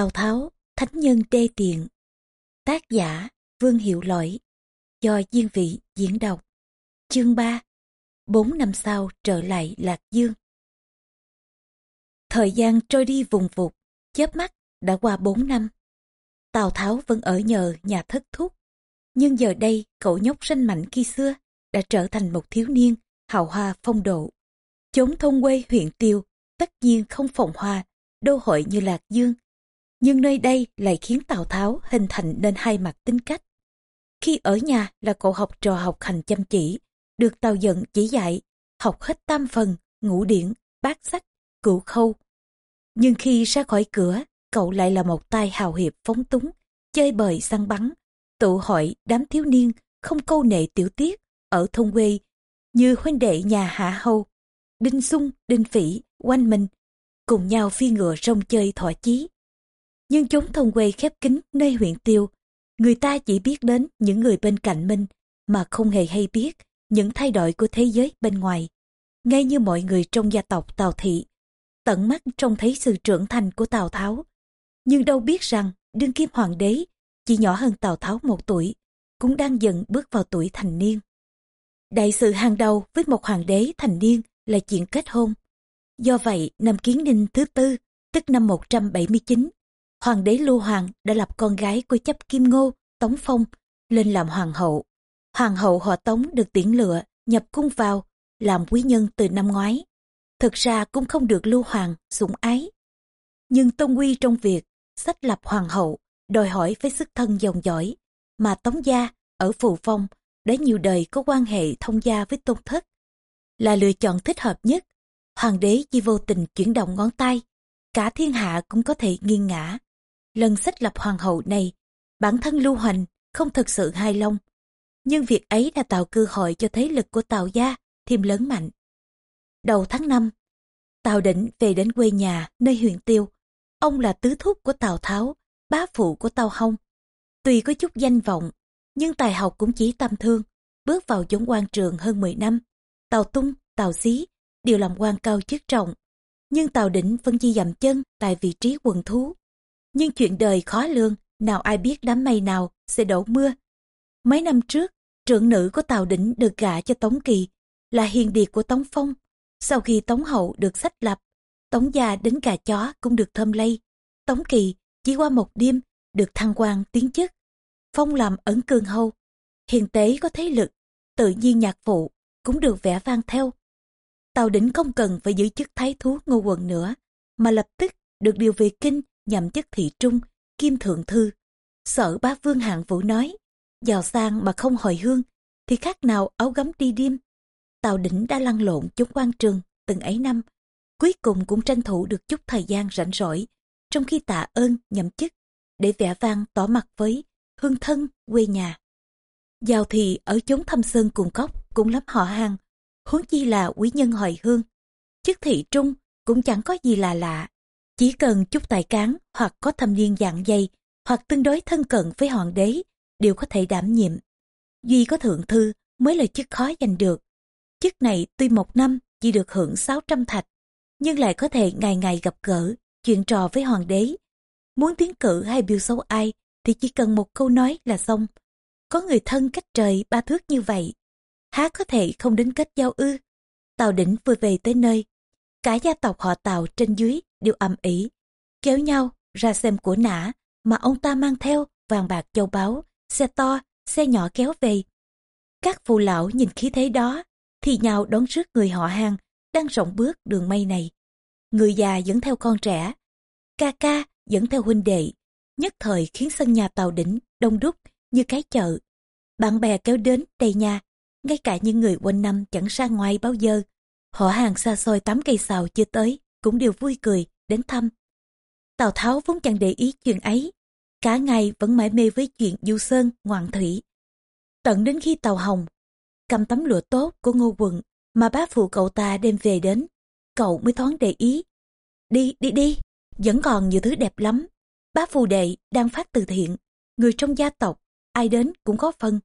Tào Tháo, Thánh Nhân Đê Tiện Tác giả Vương Hiệu Lỗi Do Diên Vị diễn đọc Chương 3 Bốn năm sau trở lại Lạc Dương Thời gian trôi đi vùng vụt, chớp mắt đã qua bốn năm. Tào Tháo vẫn ở nhờ nhà thất thúc. Nhưng giờ đây cậu nhóc sinh mạnh khi xưa đã trở thành một thiếu niên hào hoa phong độ. Chốn thôn quê huyện Tiêu tất nhiên không phòng hoa, đô hội như Lạc Dương nhưng nơi đây lại khiến Tào Tháo hình thành nên hai mặt tính cách. Khi ở nhà là cậu học trò học hành chăm chỉ, được Tào Dận chỉ dạy, học hết tam phần, ngũ điển, bát sách, cửu khâu. Nhưng khi ra khỏi cửa, cậu lại là một tay hào hiệp phóng túng, chơi bời săn bắn, tụ hội đám thiếu niên không câu nệ tiểu tiết ở thôn quê như huynh đệ nhà Hạ Hầu, Đinh Sung, Đinh Phỉ, Quanh Minh, cùng nhau phi ngựa rong chơi thỏa chí nhưng chúng thông quê khép kín nơi huyện tiêu. Người ta chỉ biết đến những người bên cạnh mình mà không hề hay biết những thay đổi của thế giới bên ngoài. Ngay như mọi người trong gia tộc Tào Thị, tận mắt trông thấy sự trưởng thành của Tào Tháo. Nhưng đâu biết rằng đương kim hoàng đế chỉ nhỏ hơn Tào Tháo một tuổi, cũng đang dần bước vào tuổi thành niên. Đại sự hàng đầu với một hoàng đế thành niên là chuyện kết hôn. Do vậy, năm Kiến Ninh thứ tư, tức năm 179, Hoàng đế Lưu Hoàng đã lập con gái của chấp Kim Ngô, Tống Phong, lên làm hoàng hậu. Hoàng hậu họ Tống được tiễn lựa, nhập cung vào, làm quý nhân từ năm ngoái. Thực ra cũng không được Lưu Hoàng sủng ái. Nhưng tôn quy trong việc sách lập hoàng hậu đòi hỏi với sức thân dòng dõi, mà Tống gia ở Phù Phong đã nhiều đời có quan hệ thông gia với tôn thất. Là lựa chọn thích hợp nhất, hoàng đế chỉ vô tình chuyển động ngón tay, cả thiên hạ cũng có thể nghiêng ngã lần sách lập hoàng hậu này, bản thân Lưu Hoành không thực sự hài lòng. Nhưng việc ấy đã tạo cơ hội cho thế lực của Tào Gia thêm lớn mạnh. Đầu tháng 5, Tào Định về đến quê nhà nơi huyện Tiêu. Ông là tứ thúc của Tào Tháo, bá phụ của Tào Hông. Tuy có chút danh vọng, nhưng tài học cũng chỉ tầm thương. Bước vào giống quan trường hơn 10 năm, Tào Tung, Tào Xí đều làm quan cao chức trọng. Nhưng Tào Định vẫn chỉ dậm chân tại vị trí quần thú. Nhưng chuyện đời khó lương, nào ai biết đám mây nào sẽ đổ mưa. Mấy năm trước, trưởng nữ của Tào Đỉnh được gả cho Tống Kỳ, là hiền điệt của Tống Phong. Sau khi Tống Hậu được sách lập, Tống gia đến gà chó cũng được thơm lây. Tống Kỳ chỉ qua một đêm được thăng quan tiến chức. Phong làm ẩn cương hầu. Hiền tế có thế lực, tự nhiên nhạc phụ cũng được vẽ vang theo. Tào Đỉnh không cần phải giữ chức thái thú ngô quận nữa, mà lập tức được điều về kinh nhậm chức thị trung, kim thượng thư. Sở bá vương hạng vũ nói, giàu sang mà không hồi hương, thì khác nào áo gấm đi đêm. Tào đỉnh đã lăn lộn chúng quan trường từng ấy năm, cuối cùng cũng tranh thủ được chút thời gian rảnh rỗi, trong khi tạ ơn nhậm chức, để vẻ vang tỏ mặt với hương thân quê nhà. Giàu thì ở chốn thâm sơn cùng cốc cũng lắm họ hàng, huống chi là quý nhân hồi hương. Chức thị trung cũng chẳng có gì là lạ, chỉ cần chút tài cán hoặc có thâm niên dạng dày hoặc tương đối thân cận với hoàng đế đều có thể đảm nhiệm. Duy có thượng thư mới là chức khó giành được. Chức này tuy một năm chỉ được hưởng 600 thạch, nhưng lại có thể ngày ngày gặp gỡ, chuyện trò với hoàng đế. Muốn tiến cử hay biểu xấu ai thì chỉ cần một câu nói là xong. Có người thân cách trời ba thước như vậy, há có thể không đến kết giao ư. Tào đỉnh vừa về tới nơi, cả gia tộc họ tàu trên dưới đều ầm ĩ, kéo nhau ra xem của nã mà ông ta mang theo vàng bạc châu báu, xe to, xe nhỏ kéo về. Các phụ lão nhìn khí thế đó thì nhào đón rước người họ hàng đang rộng bước đường mây này. Người già dẫn theo con trẻ, ca ca dẫn theo huynh đệ, nhất thời khiến sân nhà tàu đỉnh đông đúc như cái chợ. Bạn bè kéo đến đầy nhà, ngay cả những người quanh năm chẳng ra ngoài bao giờ họ hàng xa xôi tám cây xào chưa tới cũng đều vui cười đến thăm. Tào Tháo vốn chẳng để ý chuyện ấy, cả ngày vẫn mãi mê với chuyện du sơn, ngoạn thủy. Tận đến khi Tàu Hồng cầm tấm lụa tốt của Ngô Quận mà bá phụ cậu ta đem về đến, cậu mới thoáng để ý. Đi, đi, đi, vẫn còn nhiều thứ đẹp lắm. Bá phù đệ đang phát từ thiện, người trong gia tộc, ai đến cũng có phần.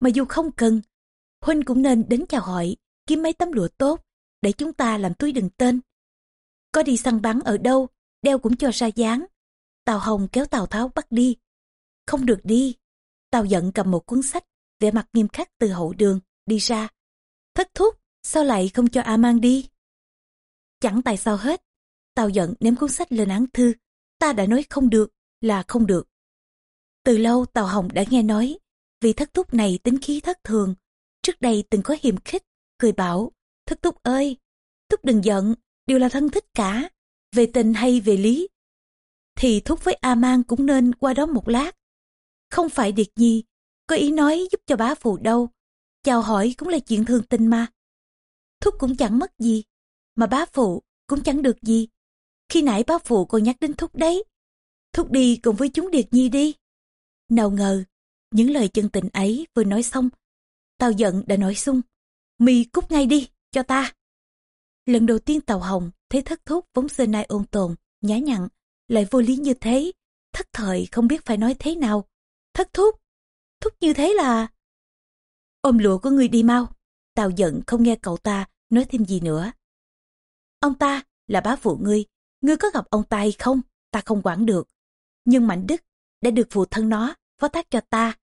Mà dù không cần, Huynh cũng nên đến chào hỏi, kiếm mấy tấm lụa tốt, để chúng ta làm túi đừng tên có đi săn bắn ở đâu, đeo cũng cho ra dáng. Tào Hồng kéo Tào Tháo bắt đi. Không được đi. Tào giận cầm một cuốn sách, vẻ mặt nghiêm khắc từ hậu đường, đi ra. Thất thúc, sao lại không cho A mang đi? Chẳng tại sao hết. Tào giận ném cuốn sách lên án thư. Ta đã nói không được, là không được. Từ lâu Tào Hồng đã nghe nói, vì thất thúc này tính khí thất thường. Trước đây từng có hiềm khích, cười bảo, thất túc ơi, túc đừng giận, đều là thân thích cả. Về tình hay về lý, thì thúc với A Mang cũng nên qua đó một lát. Không phải Điệt Nhi, có ý nói giúp cho bá phụ đâu. Chào hỏi cũng là chuyện thường tình mà. Thúc cũng chẳng mất gì, mà bá phụ cũng chẳng được gì. Khi nãy bá phụ còn nhắc đến thúc đấy. Thúc đi cùng với chúng Điệt Nhi đi. Nào ngờ, những lời chân tình ấy vừa nói xong, Tào giận đã nói sung. mi cút ngay đi, cho ta. Lần đầu tiên Tàu Hồng thấy thất thúc vốn xưa nay ôn tồn, nhã nhặn, lại vô lý như thế, thất thời không biết phải nói thế nào. Thất thúc, thúc như thế là... Ôm lụa của người đi mau, Tào giận không nghe cậu ta nói thêm gì nữa. Ông ta là bá phụ ngươi, ngươi có gặp ông ta hay không, ta không quản được. Nhưng Mạnh Đức đã được phụ thân nó phó thác cho ta,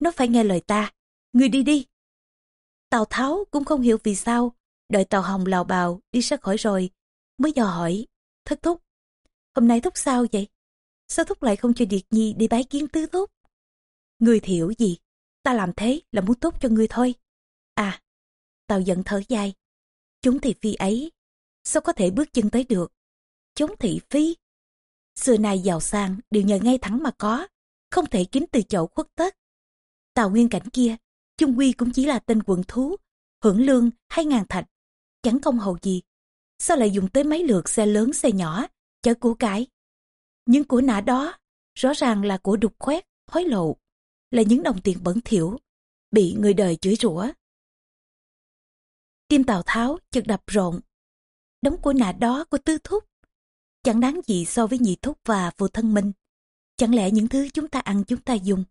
nó phải nghe lời ta, ngươi đi đi. Tào Tháo cũng không hiểu vì sao, đợi tàu Hồng lào bào đi ra khỏi rồi, mới dò hỏi, thất thúc, hôm nay thúc sao vậy? Sao thúc lại không cho Điệt Nhi đi bái kiến tứ thúc? Người thiểu gì? Ta làm thế là muốn tốt cho ngươi thôi. À, tàu giận thở dài. Chúng thị phi ấy, sao có thể bước chân tới được? Chúng thị phi. Xưa nay giàu sang đều nhờ ngay thẳng mà có, không thể kiếm từ chỗ khuất tất. tàu nguyên cảnh kia, chung quy cũng chỉ là tên quận thú, hưởng lương hai ngàn thạch, chẳng công hầu gì. Sao lại dùng tới mấy lượt xe lớn xe nhỏ chở của cải. Những của nã đó rõ ràng là của đục khoét, hối lộ, là những đồng tiền bẩn thỉu, bị người đời chửi rủa. Tim Tào Tháo chợt đập rộn. Đống của nã đó của tư thúc, chẳng đáng gì so với nhị thúc và phụ thân mình. Chẳng lẽ những thứ chúng ta ăn chúng ta dùng,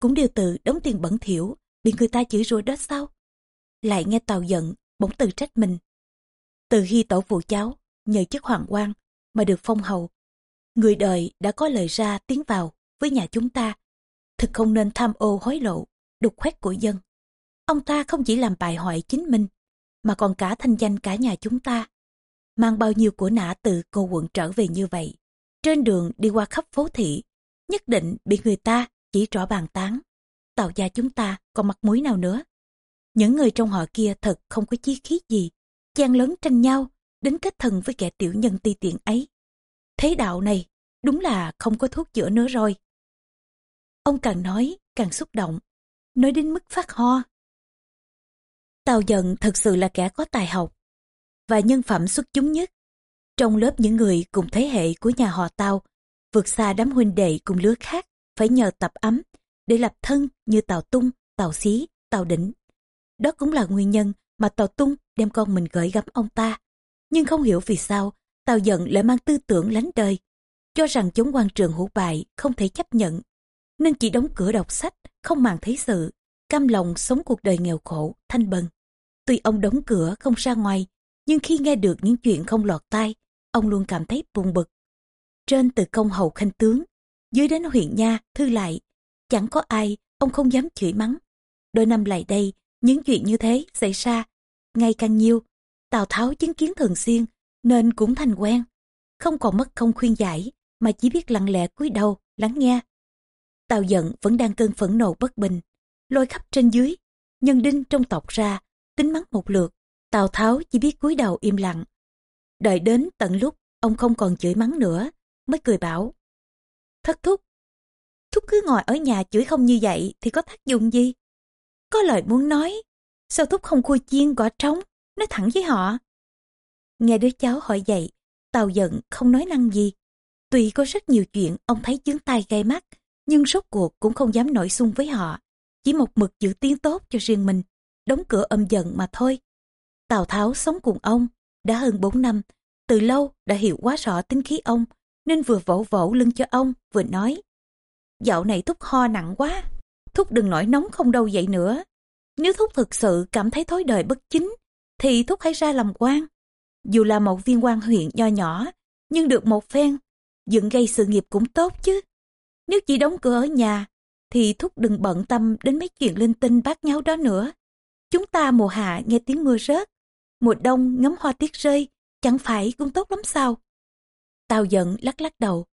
cũng đều từ đống tiền bẩn thỉu, bị người ta chửi rủa đó sao? Lại nghe Tào giận, bỗng tự trách mình. Từ khi tổ phụ cháu, nhờ chức hoàng quan, mà được phong hầu. Người đời đã có lời ra tiếng vào với nhà chúng ta. Thực không nên tham ô hối lộ, đục khoét của dân. Ông ta không chỉ làm bại hoại chính mình, mà còn cả thanh danh cả nhà chúng ta. Mang bao nhiêu của nã từ cô quận trở về như vậy. Trên đường đi qua khắp phố thị, nhất định bị người ta chỉ trỏ bàn tán. Tàu gia chúng ta còn mặt mũi nào nữa. Những người trong họ kia thật không có chí khí gì, gian lớn tranh nhau, đến kết thần với kẻ tiểu nhân ti tiện ấy. Thế đạo này, đúng là không có thuốc chữa nữa rồi. Ông càng nói, càng xúc động, nói đến mức phát ho. Tào dần thật sự là kẻ có tài học, và nhân phẩm xuất chúng nhất. Trong lớp những người cùng thế hệ của nhà họ Tào, vượt xa đám huynh đệ cùng lứa khác, phải nhờ tập ấm để lập thân như Tào Tung, Tào Xí, Tào Đỉnh. Đó cũng là nguyên nhân mà Tào Tung đem con mình gửi gắm ông ta nhưng không hiểu vì sao Tào giận lại mang tư tưởng lánh đời, cho rằng chống quan trường hữu bại không thể chấp nhận, nên chỉ đóng cửa đọc sách, không màng thế sự, cam lòng sống cuộc đời nghèo khổ, thanh bần. Tuy ông đóng cửa không ra ngoài, nhưng khi nghe được những chuyện không lọt tai, ông luôn cảm thấy buồn bực. Trên từ công hầu khanh tướng, dưới đến huyện nha, thư lại, chẳng có ai, ông không dám chửi mắng. Đôi năm lại đây, những chuyện như thế xảy ra, ngày càng nhiều, Tào Tháo chứng kiến thường xuyên nên cũng thành quen. Không còn mất không khuyên giải mà chỉ biết lặng lẽ cúi đầu lắng nghe. Tào giận vẫn đang cơn phẫn nộ bất bình, lôi khắp trên dưới, nhân đinh trong tộc ra, tính mắng một lượt. Tào Tháo chỉ biết cúi đầu im lặng. Đợi đến tận lúc ông không còn chửi mắng nữa, mới cười bảo. Thất thúc, thúc cứ ngồi ở nhà chửi không như vậy thì có tác dụng gì? Có lời muốn nói, sao thúc không khui chiên gõ trống? nói thẳng với họ. Nghe đứa cháu hỏi vậy, Tào giận không nói năng gì. Tuy có rất nhiều chuyện ông thấy chướng tai gai mắt, nhưng rốt cuộc cũng không dám nổi xung với họ. Chỉ một mực giữ tiếng tốt cho riêng mình, đóng cửa âm giận mà thôi. Tào Tháo sống cùng ông, đã hơn 4 năm, từ lâu đã hiểu quá rõ tính khí ông, nên vừa vỗ vỗ lưng cho ông, vừa nói. Dạo này thúc ho nặng quá, thúc đừng nổi nóng không đâu vậy nữa. Nếu thúc thực sự cảm thấy thối đời bất chính, thì thúc hãy ra làm quan. Dù là một viên quan huyện nho nhỏ, nhưng được một phen, dựng gây sự nghiệp cũng tốt chứ. Nếu chỉ đóng cửa ở nhà, thì thúc đừng bận tâm đến mấy chuyện linh tinh bát nháo đó nữa. Chúng ta mùa hạ nghe tiếng mưa rớt, mùa đông ngắm hoa tiết rơi, chẳng phải cũng tốt lắm sao? Tao giận lắc lắc đầu.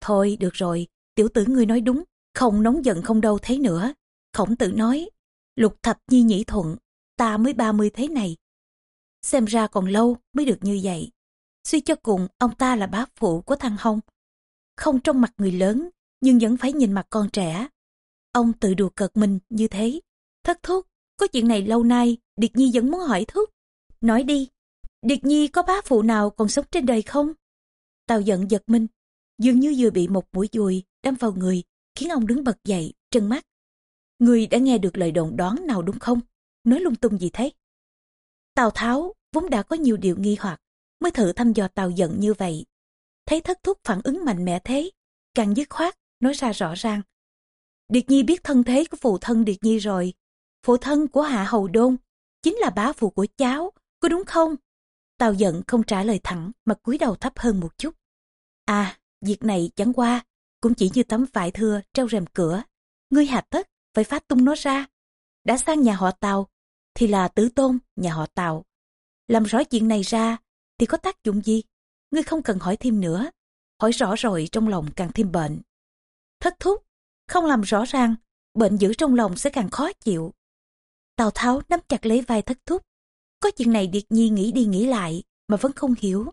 Thôi được rồi, tiểu tử ngươi nói đúng, không nóng giận không đâu thấy nữa. Khổng tử nói, lục thập nhi nhĩ thuận, ta mới ba mươi thế này. Xem ra còn lâu mới được như vậy. Suy cho cùng, ông ta là bá phụ của thằng Hồng. Không trong mặt người lớn, nhưng vẫn phải nhìn mặt con trẻ. Ông tự đùa cợt mình như thế. Thất thúc, có chuyện này lâu nay, Điệt Nhi vẫn muốn hỏi thúc. Nói đi, Điệt Nhi có bá phụ nào còn sống trên đời không? Tào giận giật mình, dường như vừa bị một mũi dùi đâm vào người, khiến ông đứng bật dậy, trừng mắt. Người đã nghe được lời đồn đoán nào đúng không? Nói lung tung gì thế? Tào Tháo vốn đã có nhiều điều nghi hoặc, mới thử thăm dò Tào giận như vậy. Thấy thất thúc phản ứng mạnh mẽ thế, càng dứt khoát, nói ra rõ ràng. Điệt Nhi biết thân thế của phụ thân Điệt Nhi rồi. Phụ thân của Hạ Hầu Đôn chính là bá phụ của cháu, có đúng không? Tào giận không trả lời thẳng mà cúi đầu thấp hơn một chút. À, việc này chẳng qua, cũng chỉ như tấm vải thưa treo rèm cửa. Ngươi hà tất, phải phát tung nó ra. Đã sang nhà họ tàu thì là tứ tôn nhà họ tàu Làm rõ chuyện này ra, thì có tác dụng gì? Ngươi không cần hỏi thêm nữa. Hỏi rõ rồi trong lòng càng thêm bệnh. Thất thúc, không làm rõ ràng, bệnh giữ trong lòng sẽ càng khó chịu. Tào Tháo nắm chặt lấy vai thất thúc. Có chuyện này Điệt Nhi nghĩ đi nghĩ lại mà vẫn không hiểu.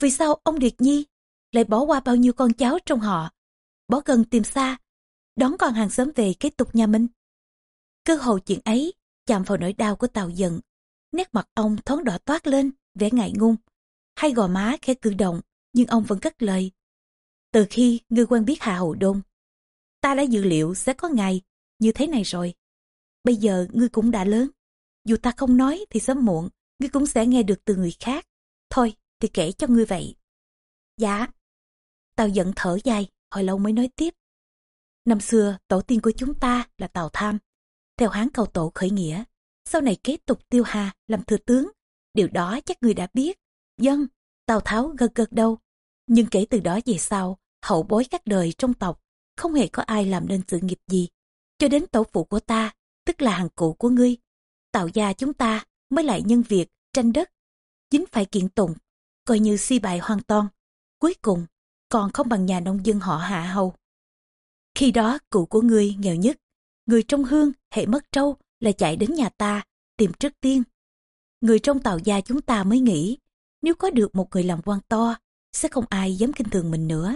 Vì sao ông Điệt Nhi lại bỏ qua bao nhiêu con cháu trong họ, bỏ gần tìm xa, đón con hàng xóm về kế tục nhà mình. Cơ hội chuyện ấy chạm vào nỗi đau của Tào giận Nét mặt ông thoáng đỏ toát lên, vẻ ngại ngung. Hai gò má khẽ cử động, nhưng ông vẫn cất lời. Từ khi ngươi quen biết Hạ Hậu Đôn, ta đã dự liệu sẽ có ngày như thế này rồi. Bây giờ ngươi cũng đã lớn. Dù ta không nói thì sớm muộn, ngươi cũng sẽ nghe được từ người khác. Thôi, thì kể cho ngươi vậy. Dạ. tàu giận thở dài, hồi lâu mới nói tiếp. Năm xưa, tổ tiên của chúng ta là Tào Tham. Theo hán cầu tổ khởi nghĩa, sau này kế tục tiêu hà làm thừa tướng. Điều đó chắc người đã biết. Dân, Tào Tháo gật gật đâu. Nhưng kể từ đó về sau, hậu bối các đời trong tộc, không hề có ai làm nên sự nghiệp gì. Cho đến tổ phụ của ta, tức là hàng cụ của ngươi. Tạo gia chúng ta mới lại nhân việc, tranh đất. Chính phải kiện tụng, coi như si bại hoàn toàn. Cuối cùng, còn không bằng nhà nông dân họ hạ hầu. Khi đó cụ của ngươi nghèo nhất, người trong hương hệ mất trâu là chạy đến nhà ta tìm trước tiên. Người trong tàu gia chúng ta mới nghĩ nếu có được một người làm quan to sẽ không ai dám kinh thường mình nữa.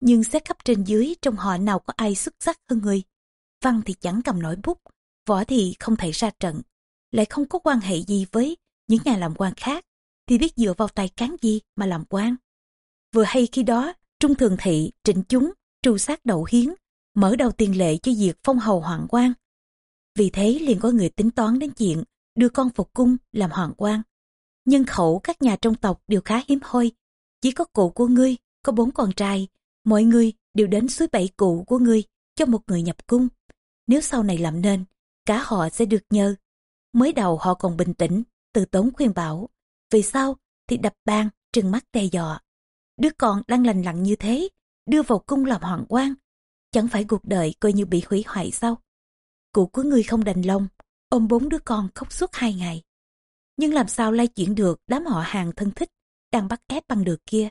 Nhưng xét khắp trên dưới trong họ nào có ai xuất sắc hơn người. Văn thì chẳng cầm nổi bút, võ thì không thể ra trận, lại không có quan hệ gì với những nhà làm quan khác, thì biết dựa vào tài cán gì mà làm quan. Vừa hay khi đó, Trung Thường Thị, Trịnh Chúng, tru sát đậu hiến, mở đầu tiền lệ cho việc phong hầu hoàng quan. Vì thế liền có người tính toán đến chuyện đưa con phục cung làm hoàng quan. Nhân khẩu các nhà trong tộc đều khá hiếm hoi. Chỉ có cụ của ngươi, có bốn con trai. Mọi người đều đến suối bảy cụ của ngươi cho một người nhập cung. Nếu sau này làm nên, cả họ sẽ được nhờ. Mới đầu họ còn bình tĩnh, từ tốn khuyên bảo. Vì sao thì đập bàn, trừng mắt đe dọa. Đứa con đang lành lặn như thế, đưa vào cung làm hoàng quan. Chẳng phải cuộc đời coi như bị hủy hoại sao? Cụ của ngươi không đành lòng, ôm bốn đứa con khóc suốt hai ngày. Nhưng làm sao lay chuyển được đám họ hàng thân thích đang bắt ép bằng được kia.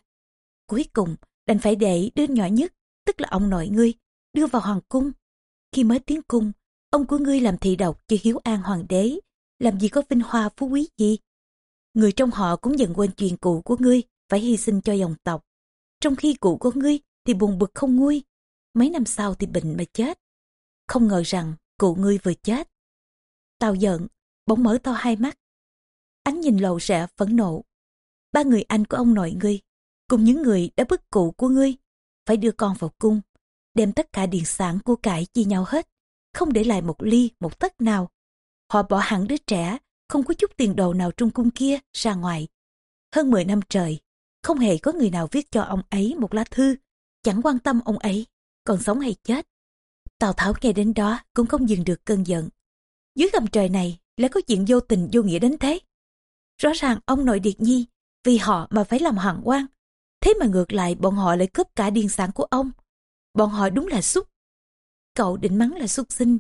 Cuối cùng, đành phải để đứa nhỏ nhất, tức là ông nội ngươi, đưa vào hoàng cung. Khi mới tiến cung, ông của ngươi làm thị độc cho hiếu an hoàng đế, làm gì có vinh hoa phú quý gì. Người trong họ cũng dần quên chuyện cụ của ngươi, phải hy sinh cho dòng tộc. Trong khi cụ của ngươi thì buồn bực không nguôi, mấy năm sau thì bệnh mà chết. Không ngờ rằng cụ ngươi vừa chết. Tao giận, bỗng mở to hai mắt. Ánh nhìn lầu rẽ phẫn nộ. Ba người anh của ông nội ngươi, cùng những người đã bức cụ của ngươi, phải đưa con vào cung, đem tất cả điện sản của cải chia nhau hết, không để lại một ly, một tấc nào. Họ bỏ hẳn đứa trẻ, không có chút tiền đồ nào trong cung kia ra ngoài. Hơn 10 năm trời, không hề có người nào viết cho ông ấy một lá thư, chẳng quan tâm ông ấy, còn sống hay chết. Tào Tháo nghe đến đó cũng không dừng được cơn giận. Dưới gầm trời này lại có chuyện vô tình vô nghĩa đến thế. Rõ ràng ông nội Điệt Nhi vì họ mà phải làm hoàng quan. Thế mà ngược lại bọn họ lại cướp cả điền sản của ông. Bọn họ đúng là xúc. Cậu định mắng là xúc sinh,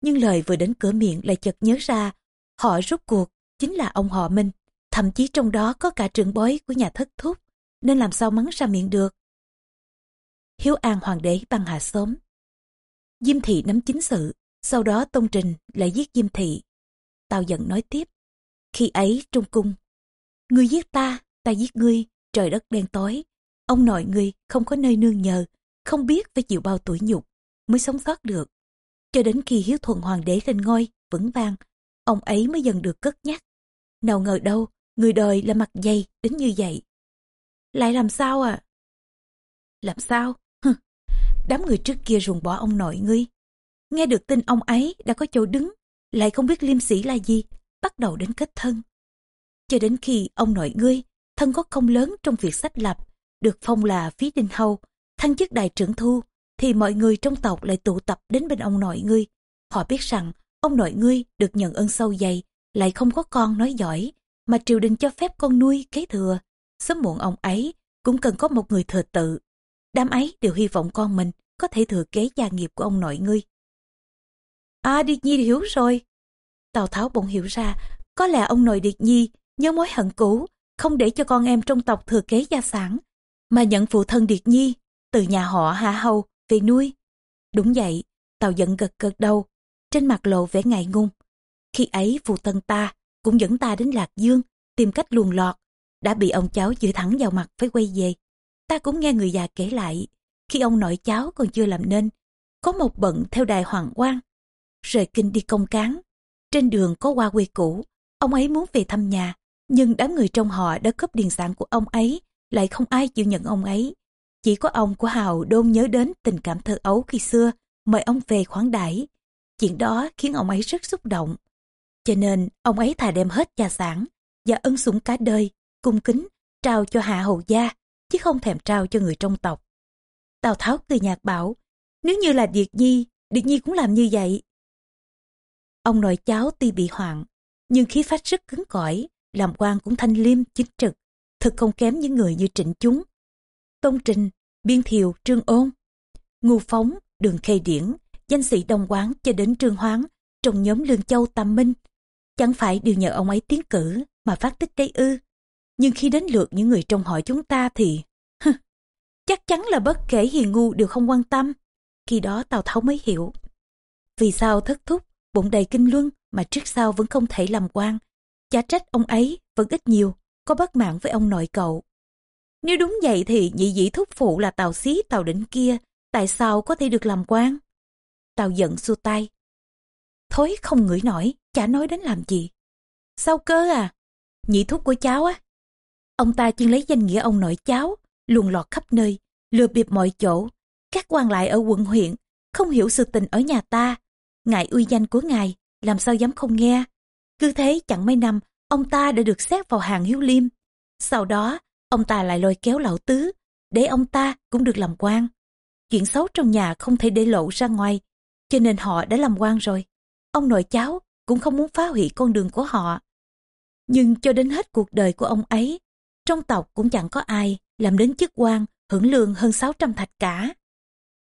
nhưng lời vừa đến cửa miệng lại chợt nhớ ra, họ rốt cuộc chính là ông họ Minh, thậm chí trong đó có cả trưởng bối của nhà thất thúc, nên làm sao mắng ra miệng được. Hiếu An Hoàng đế băng hạ sớm. Diêm Thị nắm chính sự, sau đó Tôn Trình lại giết Diêm Thị. Tào giận nói tiếp, khi ấy trong cung, ngươi giết ta, ta giết ngươi, trời đất đen tối. Ông nội ngươi không có nơi nương nhờ, không biết phải chịu bao tuổi nhục, mới sống sót được. Cho đến khi hiếu thuận hoàng đế lên ngôi, vững vang, ông ấy mới dần được cất nhắc. Nào ngờ đâu, người đời là mặt dày đến như vậy. Lại làm sao à? Làm sao? Đám người trước kia ruồng bỏ ông nội ngươi. Nghe được tin ông ấy đã có chỗ đứng, lại không biết liêm sĩ là gì, bắt đầu đến kết thân. Cho đến khi ông nội ngươi, thân có công lớn trong việc sách lập, được phong là phí đinh hầu, thăng chức đại trưởng thu, thì mọi người trong tộc lại tụ tập đến bên ông nội ngươi. Họ biết rằng ông nội ngươi được nhận ơn sâu dày, lại không có con nói giỏi, mà triều đình cho phép con nuôi kế thừa. Sớm muộn ông ấy cũng cần có một người thừa tự. Đám ấy đều hy vọng con mình có thể thừa kế gia nghiệp của ông nội ngươi. À Điệt Nhi hiểu rồi. Tào Tháo bỗng hiểu ra, có lẽ ông nội Điệt Nhi nhớ mối hận cũ, không để cho con em trong tộc thừa kế gia sản, mà nhận phụ thân Điệt Nhi từ nhà họ Hạ Hầu về nuôi. Đúng vậy, Tào giận gật gật đầu, trên mặt lộ vẻ ngại ngùng. Khi ấy phụ thân ta cũng dẫn ta đến Lạc Dương, tìm cách luồn lọt, đã bị ông cháu chửi thẳng vào mặt phải quay về. Ta cũng nghe người già kể lại, khi ông nội cháu còn chưa làm nên, có một bận theo đài hoàng quan, rời kinh đi công cán. Trên đường có qua quê cũ, ông ấy muốn về thăm nhà, nhưng đám người trong họ đã cướp điền sản của ông ấy, lại không ai chịu nhận ông ấy. Chỉ có ông của Hào đôn nhớ đến tình cảm thơ ấu khi xưa, mời ông về khoáng đãi. Chuyện đó khiến ông ấy rất xúc động. Cho nên, ông ấy thà đem hết gia sản và ân sủng cả đời, cung kính, trao cho hạ hầu gia, chứ không thèm trao cho người trong tộc. Tào Tháo cười nhạt bảo, nếu như là Điệt Nhi, Điệt Nhi cũng làm như vậy. Ông nội cháu tuy bị hoạn, nhưng khí phách rất cứng cỏi, làm quan cũng thanh liêm, chính trực, thực không kém những người như trịnh chúng. Tôn Trình, Biên Thiều, Trương Ôn, Ngu Phóng, Đường Khê Điển, danh sĩ Đông Quán cho đến Trương Hoáng, trong nhóm Lương Châu Tam Minh. Chẳng phải đều nhờ ông ấy tiến cử mà phát tích cây ư. Nhưng khi đến lượt những người trong hội chúng ta thì... chắc chắn là bất kể hiền ngu đều không quan tâm. Khi đó Tào Tháo mới hiểu. Vì sao thất thúc, bụng đầy kinh luân mà trước sau vẫn không thể làm quan. Chả trách ông ấy vẫn ít nhiều, có bất mãn với ông nội cậu. Nếu đúng vậy thì nhị dĩ thúc phụ là tàu xí tàu đỉnh kia, tại sao có thể được làm quan? Tàu giận xua tay. Thối không ngửi nổi, chả nói đến làm gì. Sao cơ à? Nhị thúc của cháu á. Ông ta chuyên lấy danh nghĩa ông nội cháu, luồn lọt khắp nơi, lừa bịp mọi chỗ. Các quan lại ở quận huyện, không hiểu sự tình ở nhà ta. Ngại uy danh của ngài, làm sao dám không nghe. Cứ thế chẳng mấy năm, ông ta đã được xét vào hàng hiếu liêm. Sau đó, ông ta lại lôi kéo lão tứ, để ông ta cũng được làm quan. Chuyện xấu trong nhà không thể để lộ ra ngoài, cho nên họ đã làm quan rồi. Ông nội cháu cũng không muốn phá hủy con đường của họ. Nhưng cho đến hết cuộc đời của ông ấy, trong tộc cũng chẳng có ai làm đến chức quan hưởng lương hơn 600 thạch cả.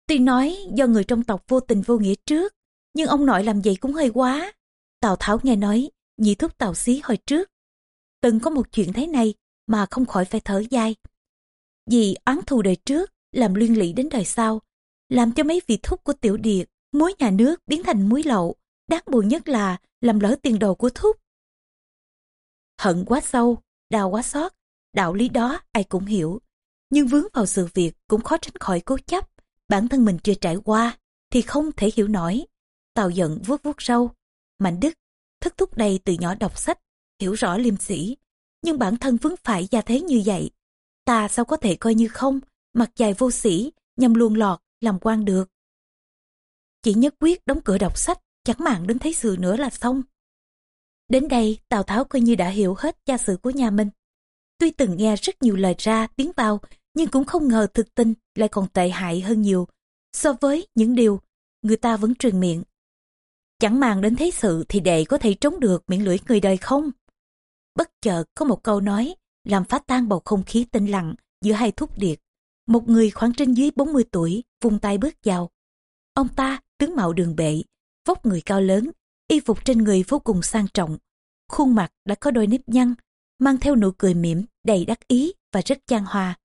Tuy nói do người trong tộc vô tình vô nghĩa trước, nhưng ông nội làm vậy cũng hơi quá. Tào Tháo nghe nói, nhị thúc Tào Xí hồi trước. Từng có một chuyện thế này mà không khỏi phải thở dài. Vì oán thù đời trước, làm liên lụy đến đời sau, làm cho mấy vị thúc của tiểu điệt, muối nhà nước biến thành muối lậu. Đáng buồn nhất là làm lỡ tiền đồ của thúc. Hận quá sâu, đau quá xót, đạo lý đó ai cũng hiểu. Nhưng vướng vào sự việc cũng khó tránh khỏi cố chấp. Bản thân mình chưa trải qua, thì không thể hiểu nổi. Tào giận vuốt vuốt râu. Mạnh Đức, thất thúc đây từ nhỏ đọc sách, hiểu rõ liêm sĩ. Nhưng bản thân vướng phải gia thế như vậy. Ta sao có thể coi như không, mặt dài vô sĩ, nhằm luồn lọt, làm quan được. Chỉ nhất quyết đóng cửa đọc sách, chẳng màng đến thấy sự nữa là xong. Đến đây, Tào Tháo coi như đã hiểu hết gia sự của nhà mình. Tuy từng nghe rất nhiều lời ra, tiếng vào, nhưng cũng không ngờ thực tình lại còn tệ hại hơn nhiều so với những điều người ta vẫn truyền miệng. Chẳng màng đến thế sự thì đệ có thể trốn được miệng lưỡi người đời không? Bất chợt có một câu nói làm phá tan bầu không khí tĩnh lặng giữa hai thúc điệt. Một người khoảng trên dưới 40 tuổi, vung tay bước vào. Ông ta, tướng mạo đường bệ, vóc người cao lớn, y phục trên người vô cùng sang trọng. Khuôn mặt đã có đôi nếp nhăn, mang theo nụ cười mỉm, đầy đắc ý và rất chan hòa.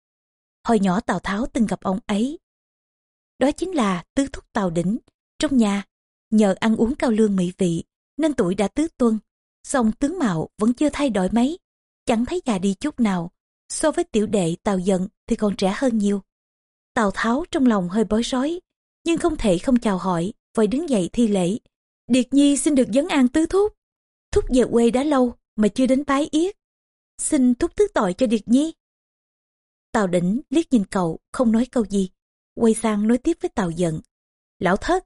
Hồi nhỏ Tào Tháo từng gặp ông ấy. Đó chính là tứ thúc Tào Đỉnh. Trong nhà, nhờ ăn uống cao lương mỹ vị, nên tuổi đã tứ tuân. Song tướng mạo vẫn chưa thay đổi mấy, chẳng thấy già đi chút nào. So với tiểu đệ Tào Dận thì còn trẻ hơn nhiều. Tào Tháo trong lòng hơi bối rối, nhưng không thể không chào hỏi, vội đứng dậy thi lễ. Điệt Nhi xin được vấn an tứ thúc. Thúc về quê đã lâu mà chưa đến bái yết. Xin thúc thứ tội cho Điệt Nhi. Tào đỉnh liếc nhìn cậu, không nói câu gì. Quay sang nói tiếp với Tào giận. Lão thất,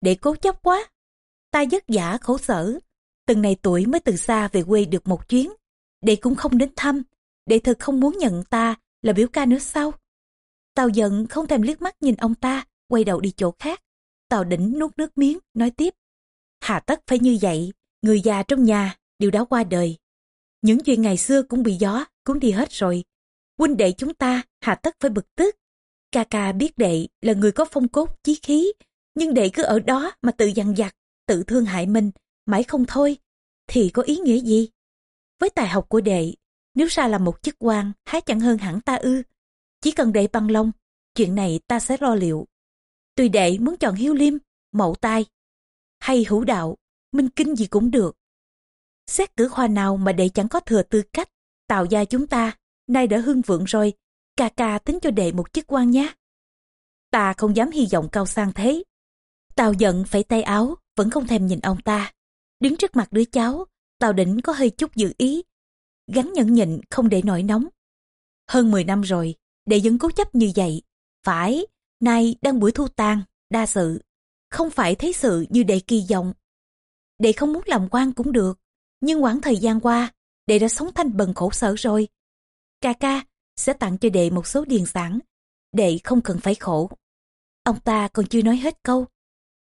để cố chấp quá. Ta vất giả khổ sở. Từng này tuổi mới từ xa về quê được một chuyến. Đệ cũng không đến thăm. Đệ thật không muốn nhận ta là biểu ca nữa sao? Tào giận không thèm liếc mắt nhìn ông ta, quay đầu đi chỗ khác. Tào đỉnh nuốt nước miếng, nói tiếp. Hà tất phải như vậy, người già trong nhà đều đã qua đời. Những chuyện ngày xưa cũng bị gió, cuốn đi hết rồi. Huynh đệ chúng ta hà tất phải bực tức. Ca ca biết đệ là người có phong cốt chí khí, nhưng đệ cứ ở đó mà tự dằn vặt, tự thương hại mình, mãi không thôi, thì có ý nghĩa gì? Với tài học của đệ, nếu ra là một chức quan, há chẳng hơn hẳn ta ư. Chỉ cần đệ băng lông, chuyện này ta sẽ lo liệu. Tùy đệ muốn chọn hiếu liêm, mậu tai, hay hữu đạo, minh kinh gì cũng được. Xét cử khoa nào mà đệ chẳng có thừa tư cách, tạo gia chúng ta, nay đã hưng vượng rồi, ca ca tính cho đệ một chức quan nhé. Ta không dám hy vọng cao sang thế. Tào giận phải tay áo, vẫn không thèm nhìn ông ta. Đứng trước mặt đứa cháu, Tào đỉnh có hơi chút dự ý. Gắn nhẫn nhịn không để nổi nóng. Hơn 10 năm rồi, đệ vẫn cố chấp như vậy. Phải, nay đang buổi thu tàn, đa sự. Không phải thấy sự như đệ kỳ vọng. Đệ không muốn làm quan cũng được. Nhưng quãng thời gian qua, đệ đã sống thanh bần khổ sở rồi. Ca ca sẽ tặng cho đệ một số điền sản. Đệ không cần phải khổ. Ông ta còn chưa nói hết câu.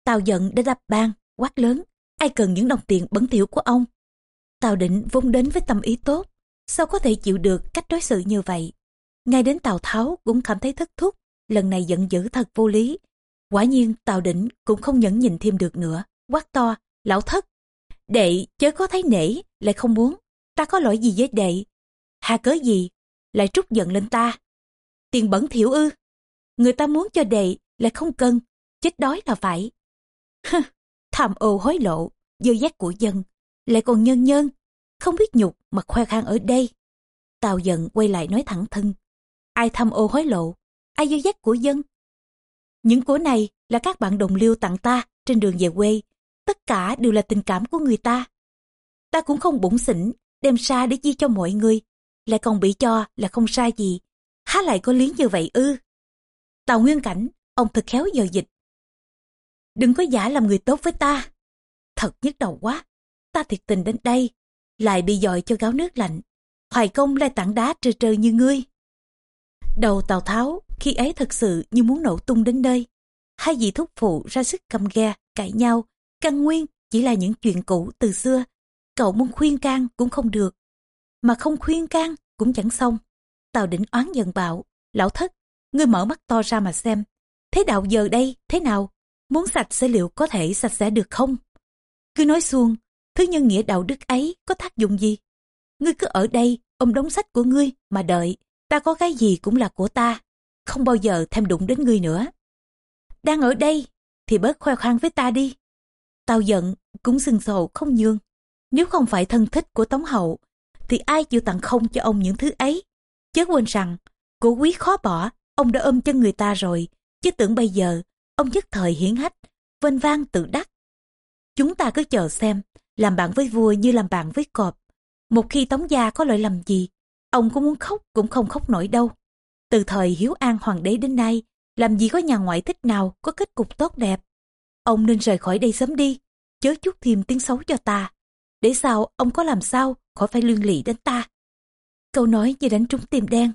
Tào giận đã đập bang quát lớn. Ai cần những đồng tiền bẩn thỉu của ông? Tào định vốn đến với tâm ý tốt. Sao có thể chịu được cách đối xử như vậy? Ngay đến Tào Tháo cũng cảm thấy thất thúc. Lần này giận dữ thật vô lý. Quả nhiên Tào Đỉnh cũng không nhẫn nhìn thêm được nữa. Quát to, lão thất. Đệ chớ có thấy nể, lại không muốn. Ta có lỗi gì với đệ? Hà cớ gì lại trút giận lên ta. Tiền bẩn thiểu ư. Người ta muốn cho đệ lại không cần, chết đói là phải. Tham ô hối lộ, dơ dắt của dân, lại còn nhân nhân, không biết nhục mà khoe khoang ở đây. Tào giận quay lại nói thẳng thân. Ai tham ô hối lộ, ai dơ dắt của dân. Những của này là các bạn đồng liêu tặng ta trên đường về quê. Tất cả đều là tình cảm của người ta. Ta cũng không bụng xỉn, đem ra để chia cho mọi người lại còn bị cho là không sai gì. Há lại có lý như vậy ư? Tào Nguyên Cảnh, ông thật khéo giờ dịch. Đừng có giả làm người tốt với ta. Thật nhức đầu quá, ta thiệt tình đến đây, lại bị dòi cho gáo nước lạnh. Hoài công lại tảng đá trơ trơ như ngươi. Đầu Tào Tháo khi ấy thật sự như muốn nổ tung đến nơi. Hai vị thúc phụ ra sức cầm ghe, cãi nhau, căn nguyên chỉ là những chuyện cũ từ xưa. Cậu muốn khuyên can cũng không được mà không khuyên can cũng chẳng xong. Tào đỉnh oán giận bạo, lão thất, ngươi mở mắt to ra mà xem. Thế đạo giờ đây, thế nào? Muốn sạch sẽ liệu có thể sạch sẽ được không? Cứ nói xuông, thứ nhân nghĩa đạo đức ấy có tác dụng gì? Ngươi cứ ở đây, ôm đống sách của ngươi mà đợi. Ta có cái gì cũng là của ta, không bao giờ thêm đụng đến ngươi nữa. Đang ở đây, thì bớt khoe khoang với ta đi. Tao giận, cũng sừng sầu không nhường. Nếu không phải thân thích của Tống Hậu, thì ai chịu tặng không cho ông những thứ ấy. Chớ quên rằng, của quý khó bỏ, ông đã ôm chân người ta rồi, chứ tưởng bây giờ, ông nhất thời hiển hách, vênh vang tự đắc. Chúng ta cứ chờ xem, làm bạn với vua như làm bạn với cọp. Một khi tống gia có lỗi lầm gì, ông có muốn khóc cũng không khóc nổi đâu. Từ thời Hiếu An Hoàng đế đến nay, làm gì có nhà ngoại thích nào có kết cục tốt đẹp. Ông nên rời khỏi đây sớm đi, chớ chút thêm tiếng xấu cho ta. Để sao ông có làm sao khỏi phải liên lụy đến ta. Câu nói như đánh trúng tim đen.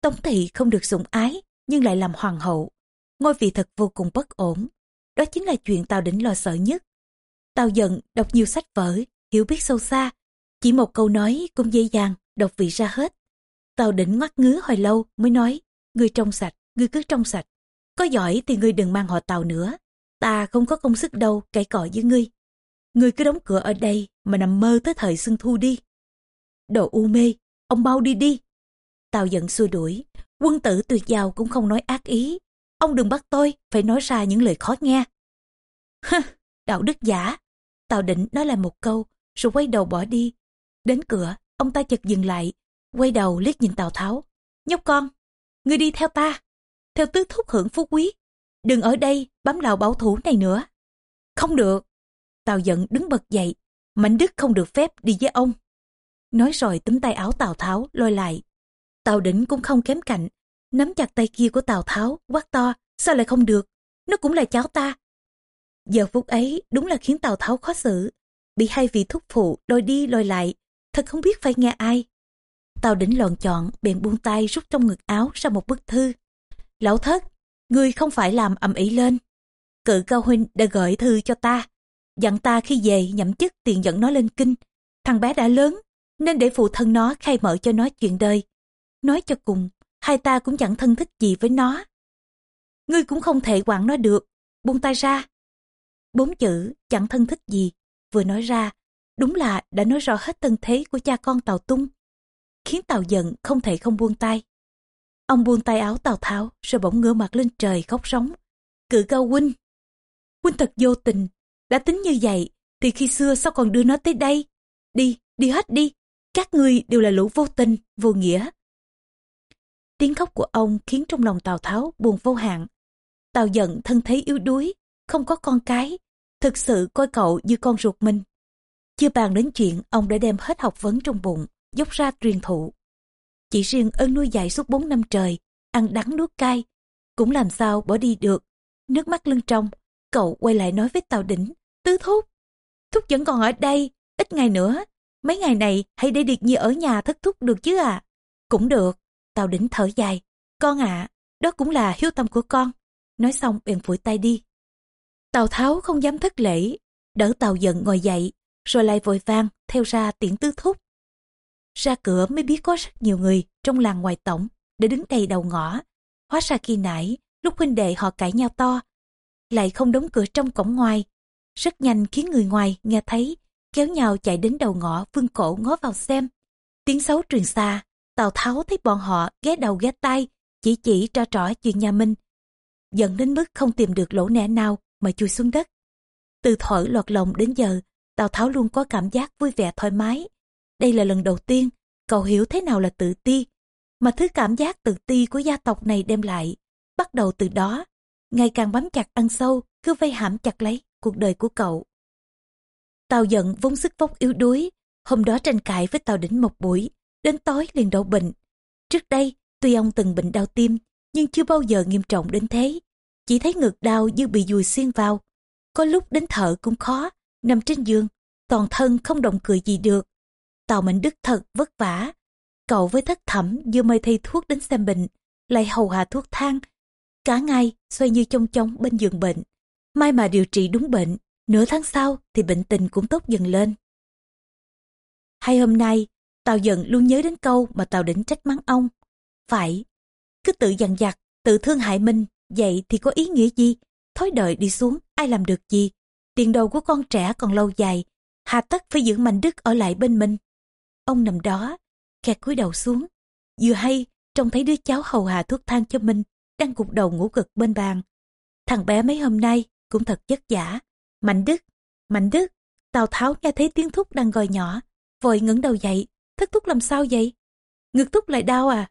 Tống thị không được sủng ái, nhưng lại làm hoàng hậu. Ngôi vị thật vô cùng bất ổn. Đó chính là chuyện Tào Đỉnh lo sợ nhất. Tào giận đọc nhiều sách vở, hiểu biết sâu xa. Chỉ một câu nói cũng dễ dàng đọc vị ra hết. Tào đỉnh ngoắt ngứa hồi lâu mới nói, người trong sạch, người cứ trong sạch. Có giỏi thì ngươi đừng mang họ Tào nữa. Ta không có công sức đâu cãi cọ với ngươi. Ngươi cứ đóng cửa ở đây mà nằm mơ tới thời xuân thu đi. Đồ u mê, ông bao đi đi. Tào giận xua đuổi, quân tử tuyệt giao cũng không nói ác ý. Ông đừng bắt tôi phải nói ra những lời khó nghe. Đạo đức giả. Tào định nói lại một câu, rồi quay đầu bỏ đi. Đến cửa, ông ta chợt dừng lại, quay đầu liếc nhìn Tào Tháo. Nhóc con, ngươi đi theo ta, theo tứ thúc hưởng phú quý. Đừng ở đây bám lào bảo thủ này nữa. Không được. Tào giận đứng bật dậy, Mạnh Đức không được phép đi với ông. Nói rồi túm tay áo Tào Tháo lôi lại. Tào Đỉnh cũng không kém cạnh, nắm chặt tay kia của Tào Tháo, quát to, sao lại không được, nó cũng là cháu ta. Giờ phút ấy đúng là khiến Tào Tháo khó xử, bị hai vị thúc phụ lôi đi lôi lại, thật không biết phải nghe ai. Tào Đỉnh lọn chọn, bèn buông tay rút trong ngực áo ra một bức thư. Lão thất, ngươi không phải làm ầm ĩ lên. Cự cao huynh đã gửi thư cho ta, dặn ta khi về nhậm chức tiền dẫn nó lên kinh. Thằng bé đã lớn, nên để phụ thân nó khai mở cho nó chuyện đời. Nói cho cùng, hai ta cũng chẳng thân thích gì với nó. Ngươi cũng không thể quản nó được, buông tay ra. Bốn chữ chẳng thân thích gì, vừa nói ra, đúng là đã nói rõ hết thân thế của cha con Tào Tung. Khiến Tào giận không thể không buông tay. Ông buông tay áo Tào Tháo rồi bỗng ngửa mặt lên trời khóc sống. Cự cao huynh. Huynh thật vô tình, đã tính như vậy thì khi xưa sao còn đưa nó tới đây? Đi, đi hết đi, các ngươi đều là lũ vô tình, vô nghĩa. Tiếng khóc của ông khiến trong lòng Tào Tháo buồn vô hạn. Tào giận thân thấy yếu đuối, không có con cái, thực sự coi cậu như con ruột mình. Chưa bàn đến chuyện ông đã đem hết học vấn trong bụng, dốc ra truyền thụ. Chỉ riêng ơn nuôi dạy suốt 4 năm trời, ăn đắng nuốt cay, cũng làm sao bỏ đi được. Nước mắt lưng trong, cậu quay lại nói với Tào Đỉnh, tứ thúc, thúc vẫn còn ở đây, ít ngày nữa, mấy ngày này hãy để Điệt Nhi ở nhà thất thúc được chứ à? Cũng được, Tào Đỉnh thở dài, con ạ, đó cũng là hiếu tâm của con. Nói xong bèn phủi tay đi. Tào Tháo không dám thất lễ, đỡ Tào giận ngồi dậy, rồi lại vội vang theo ra tiễn tứ thúc. Ra cửa mới biết có rất nhiều người trong làng ngoài tổng để đứng đầy đầu ngõ. Hóa ra khi nãy, lúc huynh đệ họ cãi nhau to, lại không đóng cửa trong cổng ngoài. Rất nhanh khiến người ngoài nghe thấy, kéo nhau chạy đến đầu ngõ vương cổ ngó vào xem. Tiếng xấu truyền xa, Tào Tháo thấy bọn họ ghé đầu ghé tay, chỉ chỉ trò trỏ chuyện nhà Minh. Dẫn đến mức không tìm được lỗ nẻ nào mà chui xuống đất. Từ thổi lọt lòng đến giờ, Tào Tháo luôn có cảm giác vui vẻ thoải mái. Đây là lần đầu tiên cậu hiểu thế nào là tự ti, mà thứ cảm giác tự ti của gia tộc này đem lại. Bắt đầu từ đó, ngày càng bám chặt ăn sâu, cứ vây hãm chặt lấy cuộc đời của cậu. Tào giận vốn sức vóc yếu đuối, hôm đó tranh cãi với Tào Đỉnh một buổi, đến tối liền đổ bệnh. Trước đây, tuy ông từng bệnh đau tim, nhưng chưa bao giờ nghiêm trọng đến thế. Chỉ thấy ngực đau như bị dùi xuyên vào. Có lúc đến thở cũng khó, nằm trên giường, toàn thân không động cười gì được. Tào Mạnh Đức thật vất vả. Cậu với thất thẩm vừa mời thầy thuốc đến xem bệnh, lại hầu hạ thuốc thang. Cả ngày xoay như chong chóng bên giường bệnh. May mà điều trị đúng bệnh, nửa tháng sau thì bệnh tình cũng tốt dần lên. Hai hôm nay, Tào giận luôn nhớ đến câu mà Tào đỉnh trách mắng ông. Phải, cứ tự dằn vặt, tự thương hại mình, vậy thì có ý nghĩa gì? Thói đợi đi xuống, ai làm được gì? Tiền đầu của con trẻ còn lâu dài, hà tất phải giữ mạnh đức ở lại bên mình. Ông nằm đó, kẹt cúi đầu xuống. Vừa hay, trông thấy đứa cháu hầu hạ thuốc thang cho mình, đang gục đầu ngủ gật bên bàn. Thằng bé mấy hôm nay cũng thật vất giả. Mạnh đức, mạnh đức, Tào Tháo nghe thấy tiếng thúc đang gọi nhỏ, vội ngẩng đầu dậy, thất thúc làm sao vậy? Ngực thúc lại đau à?